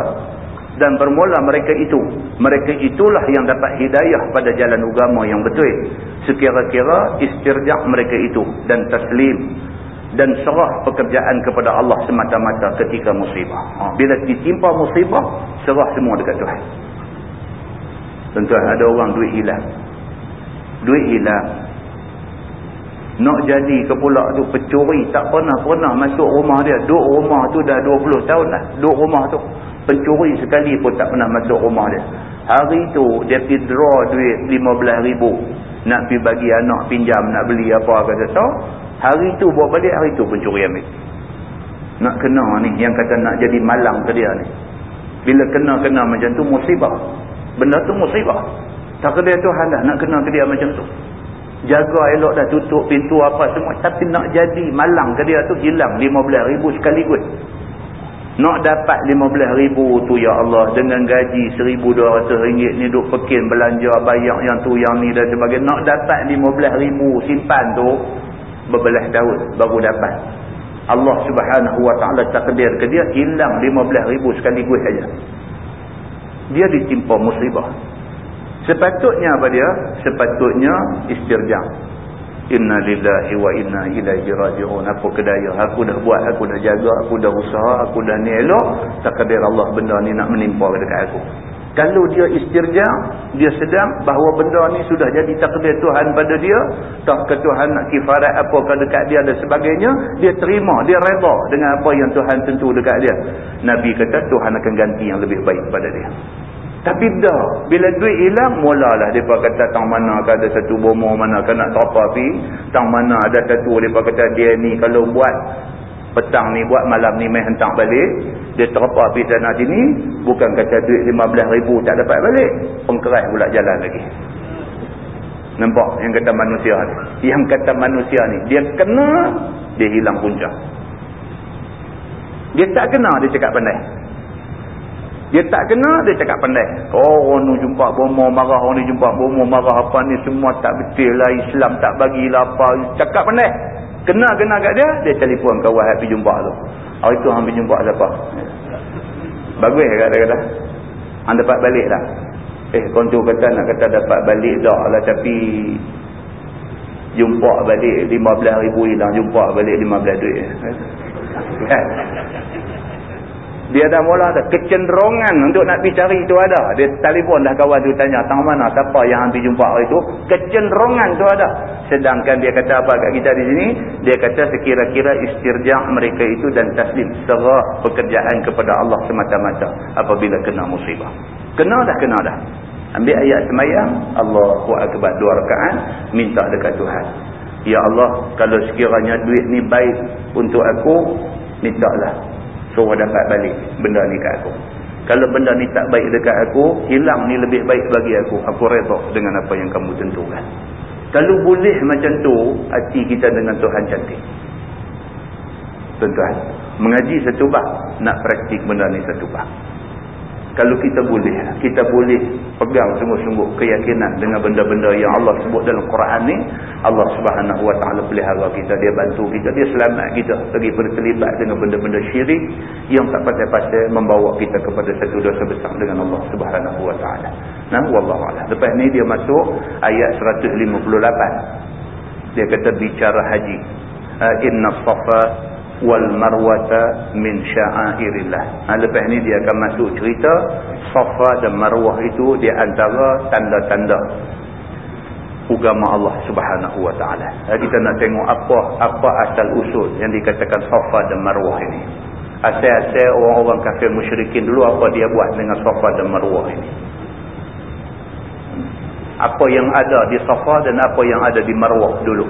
dan bermula mereka itu. Mereka itulah yang dapat hidayah pada jalan agama yang betul. Sekira-kira istirja' mereka itu dan taslim dan serah pekerjaan kepada Allah semata-mata ketika musibah. Ha, bila ditimpa musibah serah semua dekat Tuhan. Tentu ada orang duit hilang. Duit hilang nak jadi ke pula tu pencuri tak pernah-pernah masuk rumah dia. Duk rumah tu dah 20 tahun dah. Duk rumah tu. Pencuri sekali pun tak pernah masuk rumah dia. Hari tu dia pergi draw duit 15 ribu. Nak pergi bagi anak pinjam nak beli apa kata so. Hari tu bawa balik hari tu pencuri ambil. Nak kena ni yang kata nak jadi malang ke dia ni. Bila kena-kena macam tu musibah. Benda tu musibah. Tak kena Tuhan dah nak kena ke dia macam tu jaga elok dah tutup pintu apa semua. Tapi nak jadi malang ke dia tu hilang 15 ribu sekaligus. Nak dapat 15 ribu tu ya Allah dengan gaji 1200 ringgit ni duk pekin belanja bayar yang tu yang ni dan sebagainya. Nak dapat 15 ribu simpan tu berbelah tahun baru dapat. Allah subhanahu wa ta'ala takdir ke dia hilang 15 ribu sekaligus saja. Dia ditimpa musibah Sepatutnya apa dia? Sepatutnya istirja. Inna lillahi wa inna ilaihi raji'un. Apa kedaya? Aku dah buat, aku dah jaga, aku dah usaha, aku dah ni elok. Takdir Allah benda ni nak menimpa dekat aku. Kalau dia istirja, dia sedang bahawa benda ni sudah jadi takdir Tuhan pada dia. Tak ke Tuhan nak kifarat apa ke dekat dia dan sebagainya. Dia terima, dia reda dengan apa yang Tuhan tentu dekat dia. Nabi kata Tuhan akan ganti yang lebih baik pada dia. Tapi dah, bila duit hilang, mulalah mereka kata tang mana ada satu bomo mana nak top api. Tang mana ada satu mereka kata dia ni kalau buat petang ni buat malam ni main hentak balik. Dia terapa api sana sini, bukan kata duit 15 ribu tak dapat balik. Pengkeras pula jalan lagi. Nampak yang kata manusia ni. Yang kata manusia ni, dia kena, dia hilang punca. Dia tak kena, dia cakap pandai. Dia tak kena, dia cakap pandai. Oh, orang ni jumpa bomo marah, orang ni jumpa bomo marah apa ni semua tak betul lah. Islam tak bagilah apa. Cakap pandai. Kena-kena kat dia, dia telefon kawan yang pergi jumpa tu. Hari tu, orang pergi jumpa siapa? Bagus kat dia kata. Orang dapat balik dah. Eh, kawan tu kata nak kata dapat balik dah lah. Tapi, jumpa balik 15 ribu hilang. Jumpa balik 15 duit. Dia dah mula ada kecenderungan untuk nak pergi cari itu ada. Dia telefon dah kawan tu tanya tang mana? Siapa yang hampir jumpa hari itu kecenderungan tu ada. Sedangkan dia kata apa kat kita di sini? Dia kata sekira-kira istirja' mereka itu dan taslim serah pekerjaan kepada Allah semata-mata apabila kena musibah. Kena dah kena dah. Ambil ayat semayang Allahu Akbar dua rakaat minta dekat Tuhan. Ya Allah kalau sekiranya duit ni baik untuk aku minta lah suruh dapat balik benda ni kat aku. Kalau benda ni tak baik dekat aku hilang ni lebih baik bagi aku. Aku redha dengan apa yang kamu tentukan. Kalau boleh macam tu hati kita dengan Tuhan cantik. Tuan-tuan mengaji satu bab nak praktik benda ni satu bab kalau kita boleh kita boleh pegang sungguh-sungguh keyakinan dengan benda-benda yang Allah sebut dalam Quran ni Allah subhanahu wa ta'ala pelihara kita dia bantu kita dia selamat kita daripada terlibat dengan benda-benda syirik yang tak pasal-pasal membawa kita kepada satu dosa besar dengan Allah subhanahu wa ta'ala. Nah wallahualam lepas ni dia masuk ayat 158 dia kata bicara haji. Inna safa wal marwata min sya'airillah. Ha, lepas ni dia akan masuk cerita Safa dan Marwah itu di antara tanda-tanda agama Allah Subhanahu wa taala. Ha, kita nak tengok apa apa asal usul yang dikatakan Safa dan Marwah ini. Asal-asal orang-orang kafir musyrikin dulu apa dia buat dengan Safa dan Marwah ini. apa yang ada di Safa dan apa yang ada di Marwah dulu.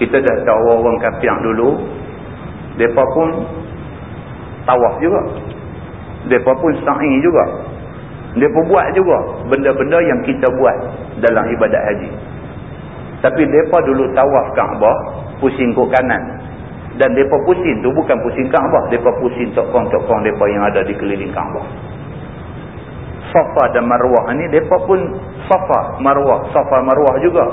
Kita dah tahu orang kafir dulu. Mereka pun tawaf juga. Mereka pun sa'i juga. Mereka buat juga benda-benda yang kita buat dalam ibadat haji. Tapi mereka dulu tawaf Kaabah, pusing ke kanan. Dan mereka pusing tu bukan pusing Kaabah. Mereka pusing tokong-tokong mereka yang ada di keliling Kaabah. Safa dan Marwah ni depa pun Safa, Marwah, Safa Marwah juga.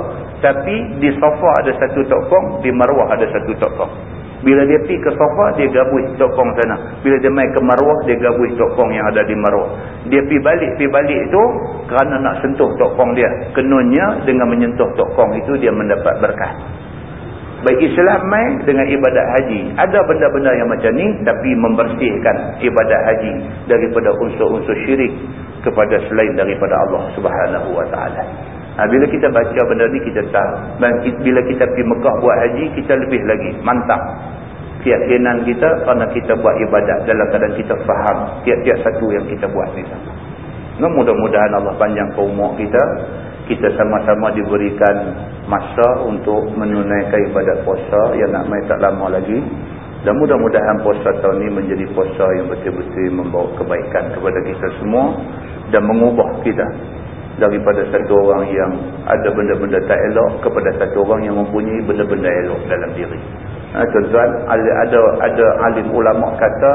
Tapi di Safa ada satu tokong, di Marwah ada satu tokong. Bila dia pergi ke Safa, dia gabui tokong sana. Bila dia mai ke Marwah, dia gabui tokong yang ada di Marwah. Dia pergi balik, pergi balik tu kerana nak sentuh tokong dia. Kenunnya dengan menyentuh tokong itu dia mendapat berkah. Baik Islam mai dengan ibadat haji. Ada benda-benda yang macam ni tapi membersihkan ibadat haji daripada unsur-unsur syirik kepada selain daripada Allah Subhanahu wa taala. Ha, bila kita baca benda ni kita tahu. Dan bila kita pergi Mekah buat haji kita lebih lagi mantap keyakinan kita kerana kita buat ibadat dalam keadaan kita faham tiap-tiap satu yang kita buat ni. Nah, mudah-mudahan Allah panjangkan umur kita. Kita sama-sama diberikan masa untuk menunaikan ibadat puasa yang nak mai tak lama lagi. Dan mudah-mudahan puasa tahun ini menjadi puasa yang betul-betul membawa kebaikan kepada kita semua. Dan mengubah kita daripada satu orang yang ada benda-benda tak elok kepada satu orang yang mempunyai benda-benda elok dalam diri. Ha, tuan-tuan, ada, ada alim ulama kata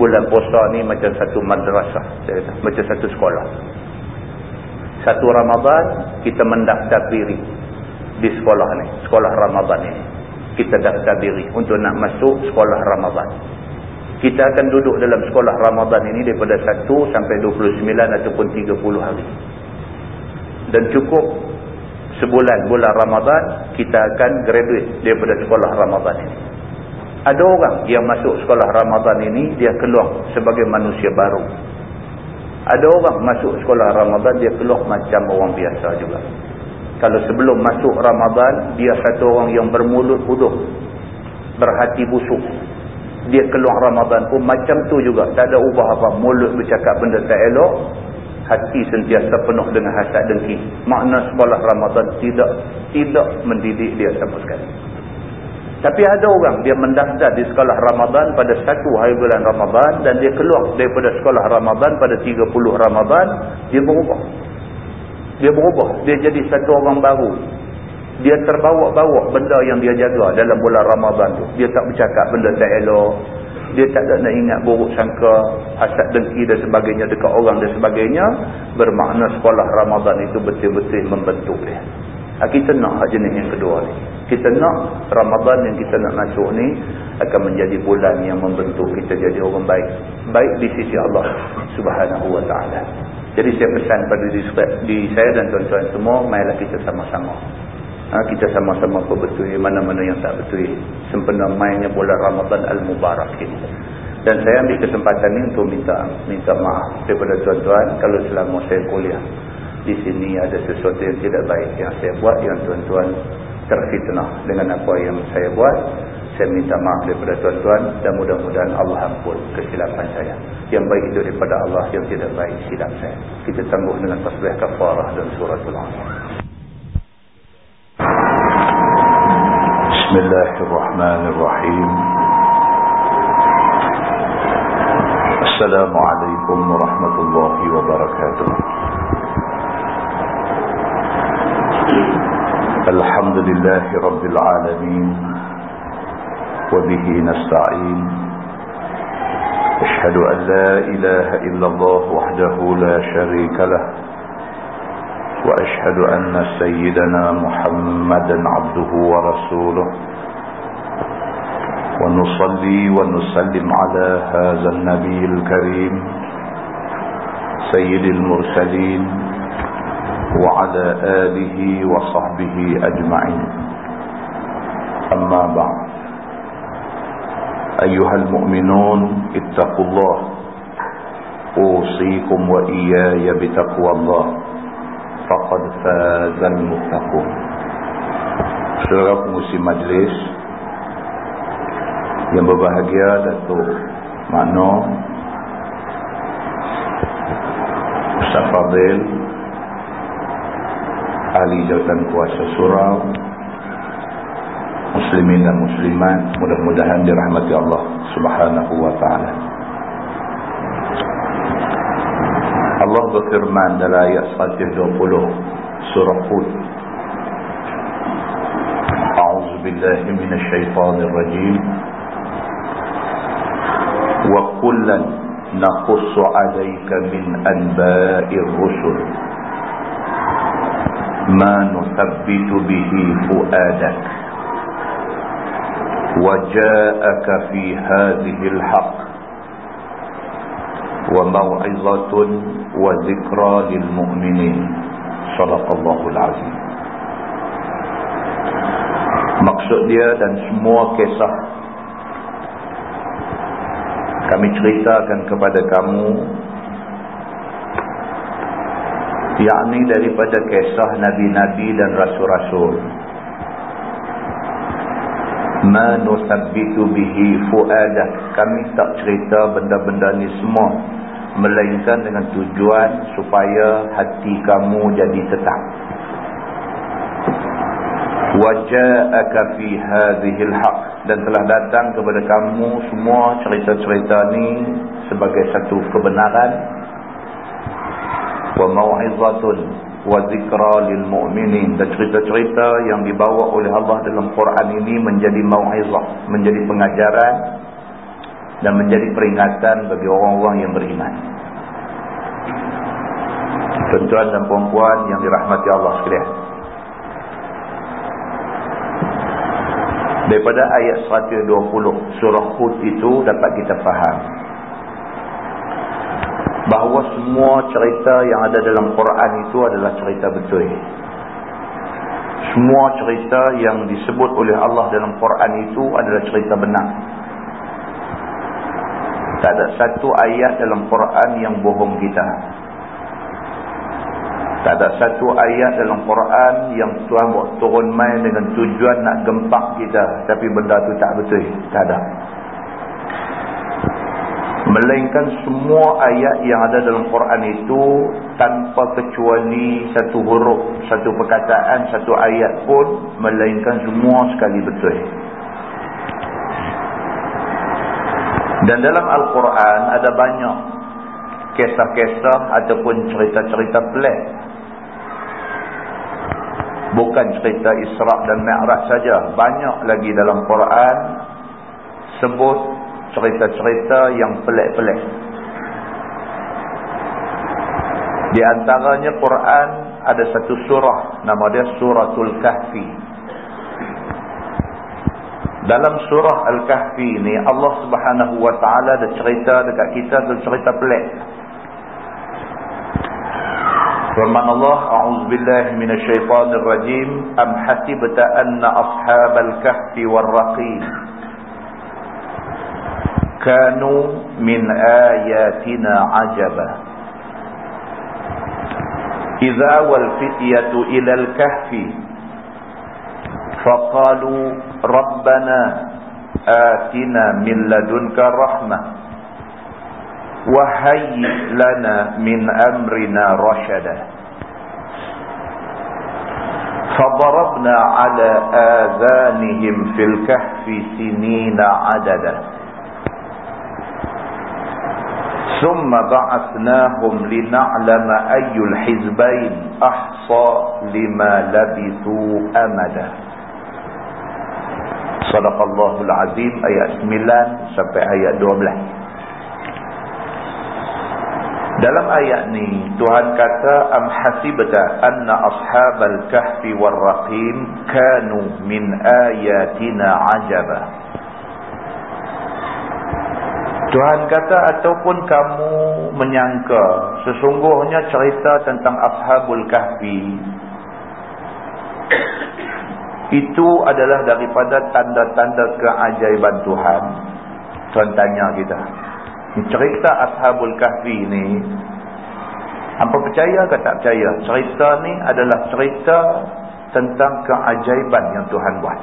bulan puasa ni macam satu madrasah. Kata, macam satu sekolah. Satu Ramadan kita mendaftar diri di sekolah ni. Sekolah Ramadan ini kita daftar diri untuk nak masuk sekolah Ramadan. Kita akan duduk dalam sekolah Ramadan ini daripada 1 sampai 29 ataupun 30 hari. Dan cukup sebulan bulan Ramadan kita akan graduate daripada sekolah Ramadan ini. Ada orang yang masuk sekolah Ramadan ini dia keluar sebagai manusia baru. Ada orang masuk sekolah Ramadan dia keluar macam orang biasa juga. Kalau sebelum masuk Ramadan, dia satu orang yang bermulut bodoh. Berhati busuk. Dia keluar Ramadan pun macam tu juga. Tak ada ubah apa. Mulut bercakap benda tak elok. Hati sentiasa penuh dengan hasad dengki. Makna sekolah Ramadan tidak tidak mendidik dia sama sekali. Tapi ada orang dia mendaftar di sekolah Ramadan pada satu hari bulan Ramadan dan dia keluar daripada sekolah Ramadan pada 30 Ramadan, dia berubah dia berubah dia jadi satu orang baru dia terbawa-bawa benda yang dia jaga dalam bulan Ramadan tu. Dia tak bercakap benda tak elok. Dia tak ada nak ingat buruk sangka hasad dengki dan sebagainya dekat orang dan sebagainya. Bermakna sekolah Ramadan itu betul-betul membentuk dia. Ha, kita nak jenis yang kedua ni. Kita nak Ramadan yang kita nak masuk ni akan menjadi bulan yang membentuk kita jadi orang baik. Baik di sisi Allah subhanahu wa ta'ala. Jadi saya pesan pada diri, di saya dan tuan-tuan semua, marilah kita sama-sama. Ha, kita sama-sama perbetuli mana-mana yang tak betul. Sempena mainnya bulan Ramadan Al-Mubarak ini. Dan saya ambil kesempatan ini untuk minta minta maaf daripada tuan-tuan kalau selama saya kuliah. Di sini ada sesuatu yang tidak baik yang saya buat, yang tuan-tuan terfitnah dengan apa yang saya buat saya minta maaf daripada tuan-tuan dan mudah-mudahan Allah ampun kesilapan saya yang baik itu daripada Allah yang tidak baik silap saya kita tangguh dengan tasbih kafarah dan suratul asr بسم الله الرحمن الرحيم. السلام عليكم ورحمة الله وبركاته. الحمد لله رب العالمين وبه نستعين. أشهد أن لا إله إلا الله وحده لا شريك له. وأشهد أن سيدنا محمدا عبده ورسوله. ونصلي ونسلم على هذا النبي الكريم سيد المرسلين وعلى آله وصحبه أجمعين. أما بعد أيها المؤمنون اتقوا الله. أوصيكم وإياي بتقوى الله. faqad fazan muttaqun Saudara pengusi majlis yang berbahagia Datuk Makno Ustaz Fadil Ahli Jawatan Kuasa Surau Muslimin dan Muslimat Mudah-mudahan dirahmati Allah Subhanahu wa ta'ala. Allah berfirman dalam ayat 120 surah Hud A'udzu billahi minasyaitonir rajim wa kullan naqussu 'alayka min anba'ir rusul ma nuthabbitu bihi fu'adak وجاءك في هذه الحق وموعظة وذكرى للمؤمنين صدق الله العظيم maksud dia dan semua kisah kami ceritakan kepada kamu yakni daripada kisah nabi-nabi dan rasul-rasul ma nusabbitu bihi fuadak kami tak cerita benda-benda ni semua. Melainkan dengan tujuan supaya hati kamu jadi tetap. Waja'aka fi hadhihi alhaq dan telah datang kepada kamu semua cerita-cerita ni sebagai satu kebenaran. Wa mau'izatun wa zikra lil mu'minin. Dan cerita-cerita yang dibawa oleh Allah dalam Quran ini menjadi mau'izah menjadi pengajaran dan menjadi peringatan bagi orang-orang yang beriman. Tuan-tuan dan puan-puan yang dirahmati Allah sekalian. Daripada ayat 120 surah Hud itu dapat kita faham bahawa semua cerita yang ada dalam Quran itu adalah cerita betul. Semua cerita yang disebut oleh Allah dalam Quran itu adalah cerita benar. Tak ada satu ayat dalam Quran yang bohong kita. Tak ada satu ayat dalam Quran yang Tuhan buat turun main dengan tujuan nak gempak kita. Tapi benda tu tak betul. Tak ada melainkan semua ayat yang ada dalam Quran itu tanpa kecuali satu huruf, satu perkataan, satu ayat pun melainkan semua sekali betul. Dan dalam Al-Quran ada banyak kisah-kisah ataupun cerita-cerita pelik. Bukan cerita Isra' dan Mi'raj saja, banyak lagi dalam Quran sebut cerita-cerita yang pelik-pelik. Di antaranya Quran ada satu surah nama dia Suratul Kahfi. Dalam surah Al-Kahfi ni Allah Subhanahu wa taala ada cerita dekat kita tu cerita pelik. Firman Allah, "A'udzu billahi minasyaitonir rajim. Am hasibta anna ashabal kahfi war-raqim" كانوا من آياتنا عجبا. إذا والفتية إلى الكهف فقالوا ربنا آتنا من لدنك رحمة وهيئ لنا من أمرنا رشدا. فضربنا على آذانهم في الكهف سنين عددا. ثم بعثناهم لنعلم أي الحزبين أحصى لما لبثوا أمدا صدق الله العظيم ayat 9 sampai ayat 12 Dalam ayat ni Tuhan kata am hasibta anna ashabal kahfi war raqim kanu min ayatina ajaba Tuhan kata ataupun kamu menyangka sesungguhnya cerita tentang Ashabul Kahfi itu adalah daripada tanda-tanda keajaiban Tuhan. Tuhan tanya kita. Cerita Ashabul Kahfi ini apa percaya ke tak percaya? Cerita ni adalah cerita tentang keajaiban yang Tuhan buat.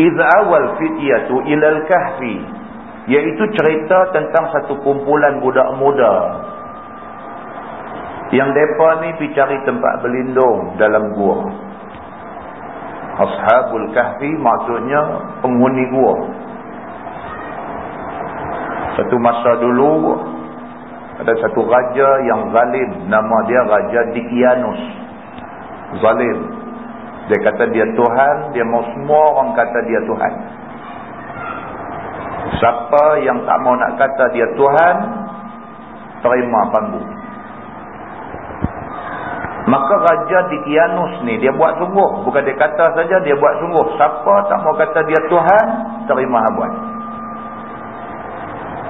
Iz'awal fityatu ilal kahfi. Iaitu cerita tentang satu kumpulan budak muda. Yang mereka ni pergi cari tempat berlindung dalam gua. Ashabul Kahfi maksudnya penghuni gua. Satu masa dulu ada satu raja yang zalim nama dia Raja Dikianus. Zalim. Dia kata dia Tuhan, dia mau semua orang kata dia Tuhan. Siapa yang tak mau nak kata dia Tuhan, terima panggung. Maka Raja Dikianus ni dia buat sungguh. Bukan dia kata saja, dia buat sungguh. Siapa tak mau kata dia Tuhan, terima habuan.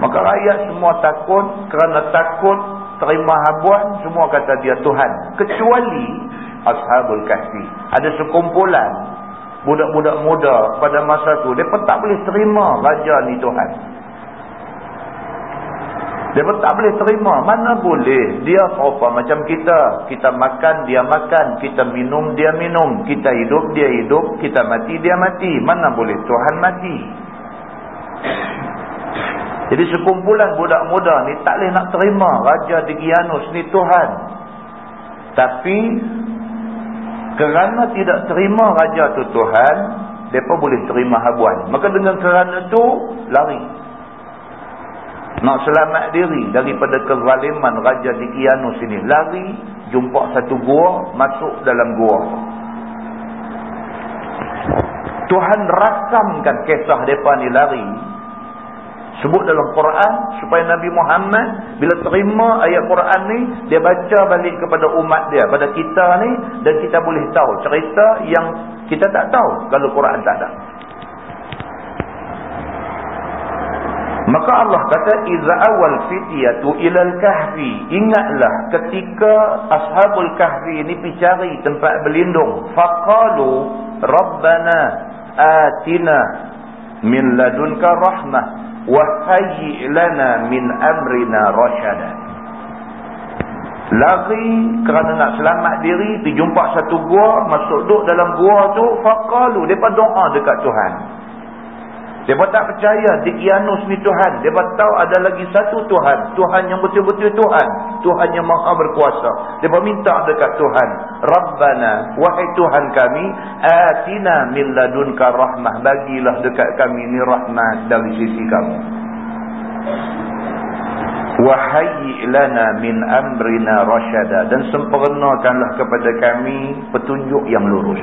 Maka rakyat semua takut kerana takut terima habuan semua kata dia Tuhan. Kecuali Ashabul Kahfi. Ada sekumpulan budak-budak muda pada masa tu. Mereka tak boleh terima raja ni Tuhan. Pun tak boleh terima. Mana boleh. Dia apa macam kita. Kita makan, dia makan. Kita minum, dia minum. Kita hidup, dia hidup. Kita mati, dia mati. Mana boleh Tuhan mati. Jadi sekumpulan budak muda ni tak boleh nak terima Raja Digianus ni Tuhan. Tapi kerana tidak terima Raja tu Tuhan, mereka boleh terima habuan. Maka dengan kerana tu lari. Nak selamat diri daripada kezaliman Raja Digianus ini. Lari, jumpa satu gua, masuk dalam gua. Tuhan rakamkan kisah mereka ni lari sebut dalam Quran supaya Nabi Muhammad bila terima ayat Quran ni dia baca balik kepada umat dia pada kita ni dan kita boleh tahu cerita yang kita tak tahu kalau Quran tak ada. Maka Allah kata iza awal fityatu ilal kahfi. Ingatlah ketika ashabul kahfi ni pergi tempat berlindung. Faqalu rabbana atina min ladunka rahmah wahayyi lana min amrina rasyada lari kerana nak selamat diri jumpa satu gua masuk duduk dalam gua tu faqalu depa doa dekat Tuhan mereka tak percaya Dikianus ni Tuhan. Mereka tahu ada lagi satu Tuhan. Tuhan yang betul-betul Tuhan. Tuhan yang maha berkuasa. Mereka minta dekat Tuhan. Rabbana, wahai Tuhan kami, atina min ladunka rahmah. Bagilah dekat kami ni rahmat dari sisi kamu. Wahai lana min amrina rasyada. Dan sempurnakanlah kepada kami petunjuk yang lurus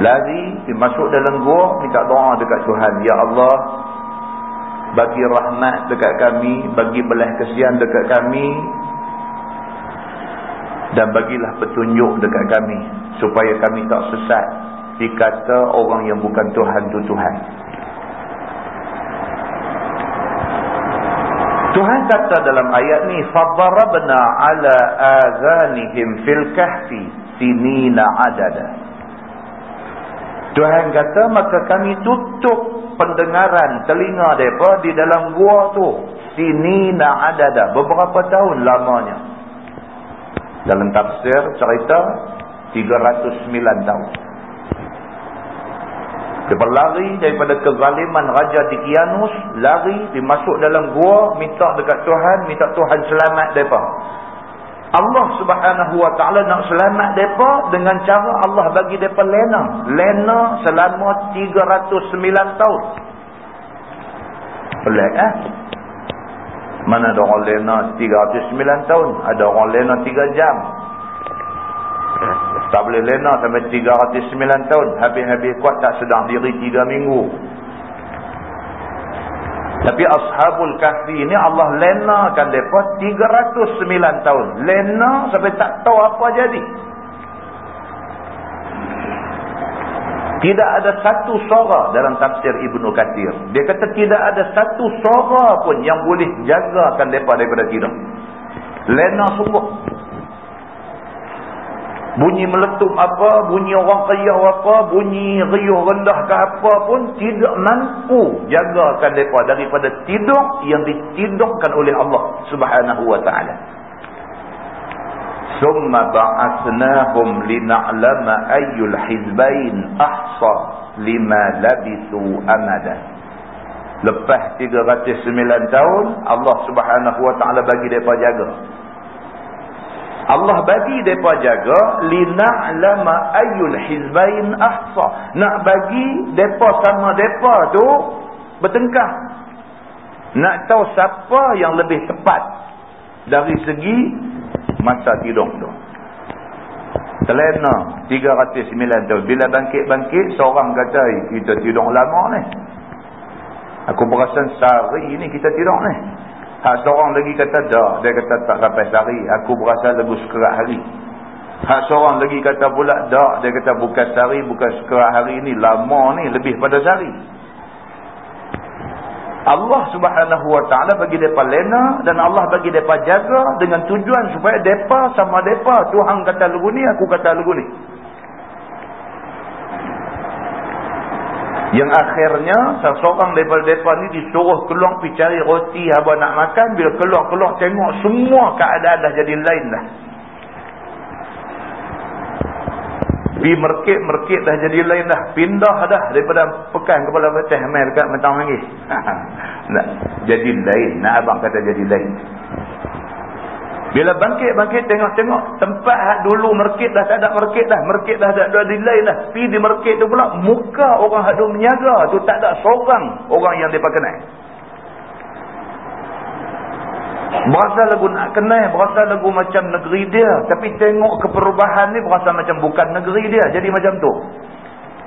lari masuk dalam gua minta doa dekat Tuhan. Ya Allah bagi rahmat dekat kami bagi belah kesian dekat kami dan bagilah petunjuk dekat kami supaya kami tak sesat dikata orang yang bukan Tuhan tu Tuhan. Tuhan kata dalam ayat ni fadarabna ala azanihim fil kahfi sinina adada Tuhan kata maka kami tutup pendengaran telinga mereka di dalam gua tu. Sini nak ada dah. Beberapa tahun lamanya. Dalam tafsir cerita 309 tahun. Dia berlari daripada kezaliman Raja Dikianus. Lari, dimasuk dalam gua, minta dekat Tuhan, minta Tuhan selamat mereka. Allah subhanahu wa ta'ala nak selamat mereka dengan cara Allah bagi mereka lena. Lena selama 309 tahun. Pelik eh? Mana ada orang lena 309 tahun? Ada orang lena 3 jam. Tak boleh lena sampai 309 tahun. Habis-habis kuat tak sedang diri 3 minggu. Tapi ashabul kahfi ini Allah lenakan mereka 309 tahun. Lena sampai tak tahu apa jadi. Tidak ada satu suara dalam tafsir Ibnu Kathir. Dia kata tidak ada satu suara pun yang boleh jagakan mereka daripada tidur. Lena sungguh. Bunyi meletup apa, bunyi orang kaya apa, bunyi riuh rendah ke apa pun tidak mampu jagakan mereka daripada tidur yang ditidurkan oleh Allah subhanahu wa ta'ala. ثُمَّ بَعَثْنَاهُمْ لِنَعْلَمَ أَيُّ الْحِزْبَيْنِ أَحْصَى لِمَا لَبِثُوا أَمَدًا Lepas 309 tahun, Allah subhanahu wa ta'ala bagi mereka jaga. Allah bagi mereka jaga lina'lama ayyul hizbain ahsa nak bagi mereka sama mereka tu bertengkar nak tahu siapa yang lebih tepat dari segi masa tidur tu Selena 309 tahun. Bila bangkit-bangkit, seorang kata, kita tidur lama ni. Aku perasan sehari ni kita tidur ni. Hak seorang lagi kata, dah. Dia kata tak sampai sehari. Aku berasa lagu sekerat hari. Hak seorang lagi kata pula, dah. Dia kata bukan sehari, bukan sekerat hari ni. Lama ni, lebih pada sehari. Allah subhanahu wa ta'ala bagi mereka lena dan Allah bagi mereka jaga dengan tujuan supaya mereka sama mereka. Tuhan kata lagu ni, aku kata lagu ni. Yang akhirnya, seseorang daripada mereka ni disuruh keluar pergi cari roti abang nak makan. Bila keluar-keluar tengok semua keadaan dah jadi lain dah. Pergi merkit-merkit dah jadi lain dah. Pindah dah daripada pekan kepala pecah. Main dekat mentang. Nak jadi lain. Nak abang kata jadi lain. Bila bangkit-bangkit tengok-tengok. Tempat hak dulu merkit dah tak ada merkit dah. Merkit dah tak ada di lain dah. Pergi di merkit tu pula. Muka orang hak dulu menyaga tu tak ada seorang orang yang dia kenal. Berasa lagu nak kenal, berasa lagu macam negeri dia. Tapi tengok keperubahan ni berasa macam bukan negeri dia. Jadi macam tu.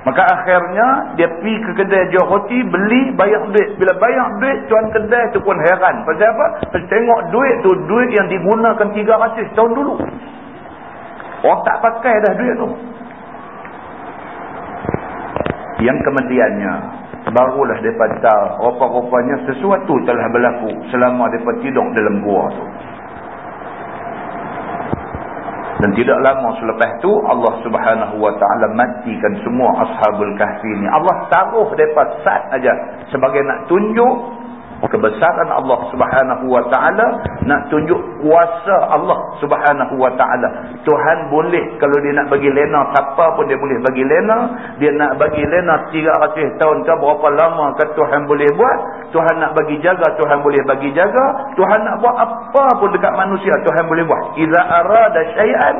Maka akhirnya dia pergi ke kedai jual roti, beli, bayar duit. Bila bayar duit, tuan kedai tu pun heran. Pasal apa? Pasal tengok duit tu, duit yang digunakan 300 tahun dulu. Orang tak pakai dah duit tu. Yang kemudiannya, barulah mereka tahu rupa-rupanya sesuatu telah berlaku selama mereka tidur dalam gua tu dan tidak lama selepas tu Allah subhanahu wa ta'ala matikan semua ashabul kahfi ni. Allah taruh mereka sat aja sebagai nak tunjuk kebesaran Allah subhanahu wa ta'ala nak tunjuk kuasa Allah subhanahu wa ta'ala. Tuhan boleh kalau dia nak bagi lena siapa pun dia boleh bagi lena. Dia nak bagi lena 300 tahun ke berapa lama ke Tuhan boleh buat. Tuhan nak bagi jaga Tuhan boleh bagi jaga. Tuhan nak buat apa pun dekat manusia Tuhan boleh buat. Iza arada syai'an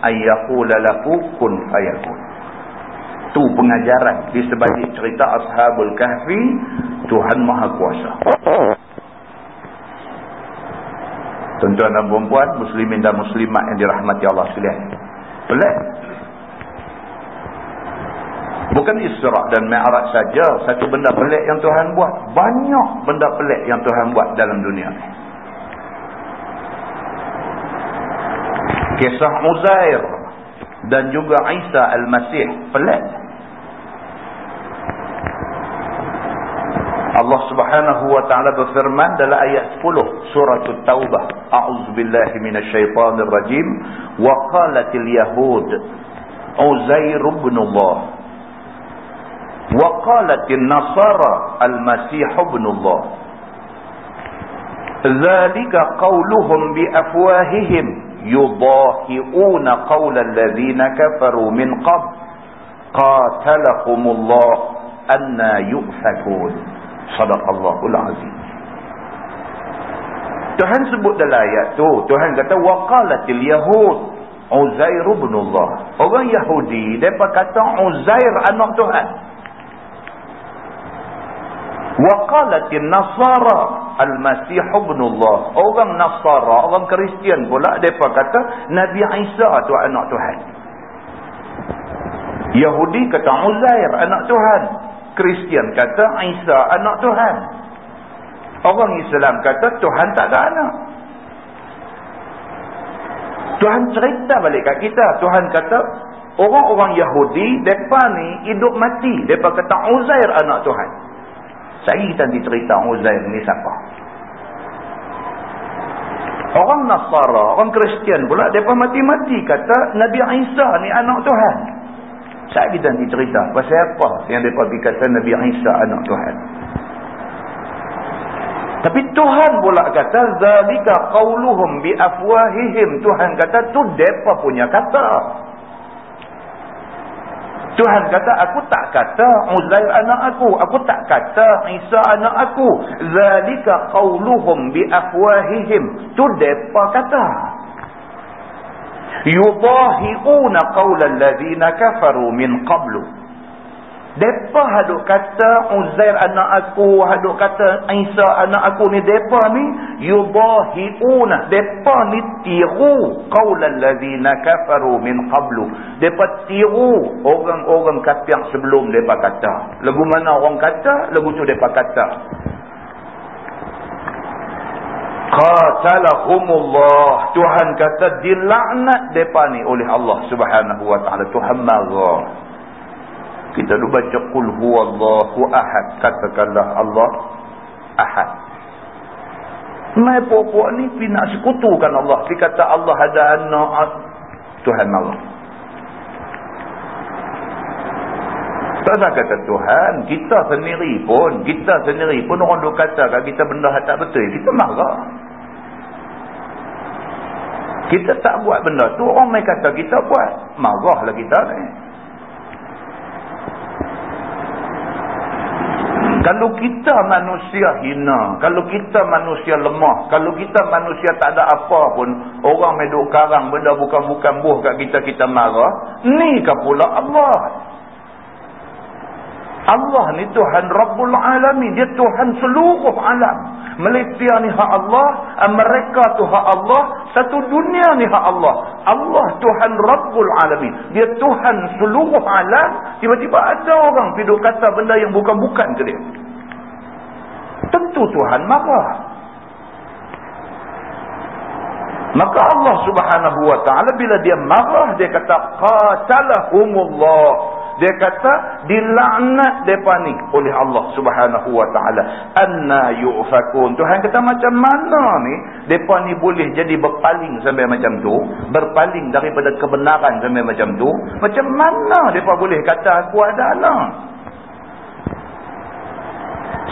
ayyakula laku kun fayakun. Tu pengajaran di sebalik cerita Ashabul Kahfi Tuhan Maha Kuasa. Tuan-tuan dan perempuan muslimin dan muslimat yang dirahmati Allah sekalian. Pelik bukan Isra' dan Mi'raj saja satu benda pelik yang Tuhan buat. Banyak benda pelik yang Tuhan buat dalam dunia ni. Kisah Uzair dan juga Isa Al-Masih pelik Allah Subhanahu wa taala berfirman dalam ayat 10 surah At-Taubah, A'udzubillahi minasyaitonir rajim, wa qalatil yahud Uzair ibn Allah wa qalatin nasara al-masih ibn Allah. Dzalika qawluhum bi afwahihim yudahi'una qawla alladhina kafaru min qabl qatalahumullah anna yufakun sadaqallahul azim Tuhan sebut dalam ayat tu Tuhan kata waqalatil yahud Uzair ibn Allah orang Yahudi depa kata Uzair anak Tuhan waqalatil nasara al-masih ibn Allah orang nasara orang kristian pula depa kata Nabi Isa tu anak Tuhan Yahudi kata Uzair anak Tuhan Kristian kata Isa anak Tuhan. Orang Islam kata Tuhan tak ada anak. Tuhan cerita balik kat kita. Tuhan kata orang-orang Yahudi mereka ni hidup mati. Mereka kata Uzair anak Tuhan. Saya kita nanti cerita Uzair ni siapa. Orang Nasara, orang Kristian pula mereka mati-mati kata Nabi Isa ni anak Tuhan. Saya kita nanti cerita pasal apa yang mereka kata Nabi Isa anak Tuhan. Tapi Tuhan pula kata zalika qauluhum bi afwahihim. Tuhan kata tu depa punya kata. Tuhan kata aku tak kata Uzair anak aku, aku tak kata Isa anak aku. Zalika qauluhum bi afwahihim. Tu depa kata. Yudahi'una qawla alladhina kafaru min qablu Depa haduk kata Uzair anak aku, haduk kata Isa anak aku ni depa ni yudahiuna. Depa ni tiru qaulal ladzina kafaru min qablu. Depa tiru orang-orang kafir sebelum depa kata. Lagu mana orang kata, lagu tu depa kata. Qatalahumullah. Tuhan kata dilaknat depa ni oleh Allah Subhanahu wa taala. Tuhan marah. Kita dulu baca Qul huwallahu ahad. Katakanlah Allah ahad. Mai pokok ni pergi nak sekutukan Allah. Dia kata Allah ada anak. Tuhan Allah. Tak kata Tuhan. Kita sendiri pun. Kita sendiri pun orang duk kata kalau kita benda tak betul. Kita marah. Kita tak buat benda tu. Orang main kata kita buat. Marahlah kita ni. Kalau kita manusia hina, kalau kita manusia lemah, kalau kita manusia tak ada apa pun, orang meduk karang benda bukan-bukan buh kat kita, kita marah, ni ke pula Allah. Allah ni Tuhan Rabbul Alamin. Dia Tuhan seluruh alam. Malaysia ni hak Allah. Amerika tu hak Allah. Satu dunia ni hak Allah. Allah Tuhan Rabbul Alamin. Dia Tuhan seluruh alam. Tiba-tiba ada orang hidup kata benda yang bukan-bukan ke dia. Tentu Tuhan marah. Maka Allah subhanahu wa ta'ala bila dia marah dia kata qatalahumullah dia kata dilaknat depa ni oleh Allah Subhanahu wa taala. Anna yufakun. Tuhan kata macam mana ni depa ni boleh jadi berpaling sampai macam tu, berpaling daripada kebenaran sampai macam tu? Macam mana depa boleh kata aku ada anak?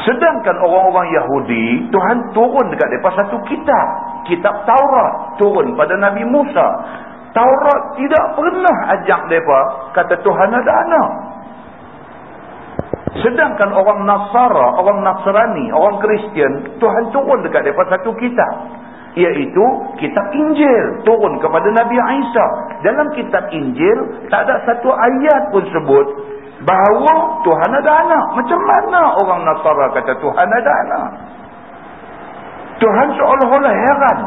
Sedangkan orang-orang Yahudi, Tuhan turun dekat mereka satu kitab. Kitab Taurat turun pada Nabi Musa. Taurat tidak pernah ajak mereka kata Tuhan ada anak. Sedangkan orang Nasara, orang Nasrani, orang Kristian, Tuhan turun dekat mereka satu kitab. Iaitu kitab Injil turun kepada Nabi Isa. Dalam kitab Injil tak ada satu ayat pun sebut bahawa Tuhan ada anak. Macam mana orang Nasara kata Tuhan ada anak? Tuhan seolah-olah heran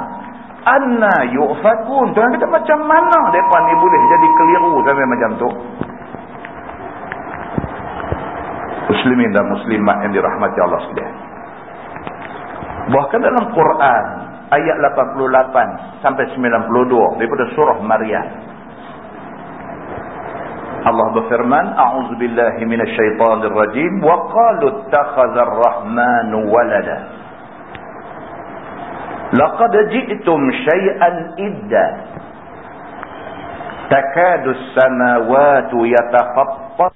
anna yu'fakun. Tuhan kata macam mana mereka ni boleh jadi keliru sampai macam tu? Muslimin dan muslimat yang dirahmati Allah sekalian. Bahkan dalam Quran ayat 88 sampai 92 daripada surah Maryam. Allah berfirman a'udzubillahi minasyaitonirrajim wa qalu ittakhadha ar-rahmanu walada لقد جئتم شيئا إدا. تكاد السماوات يتخطط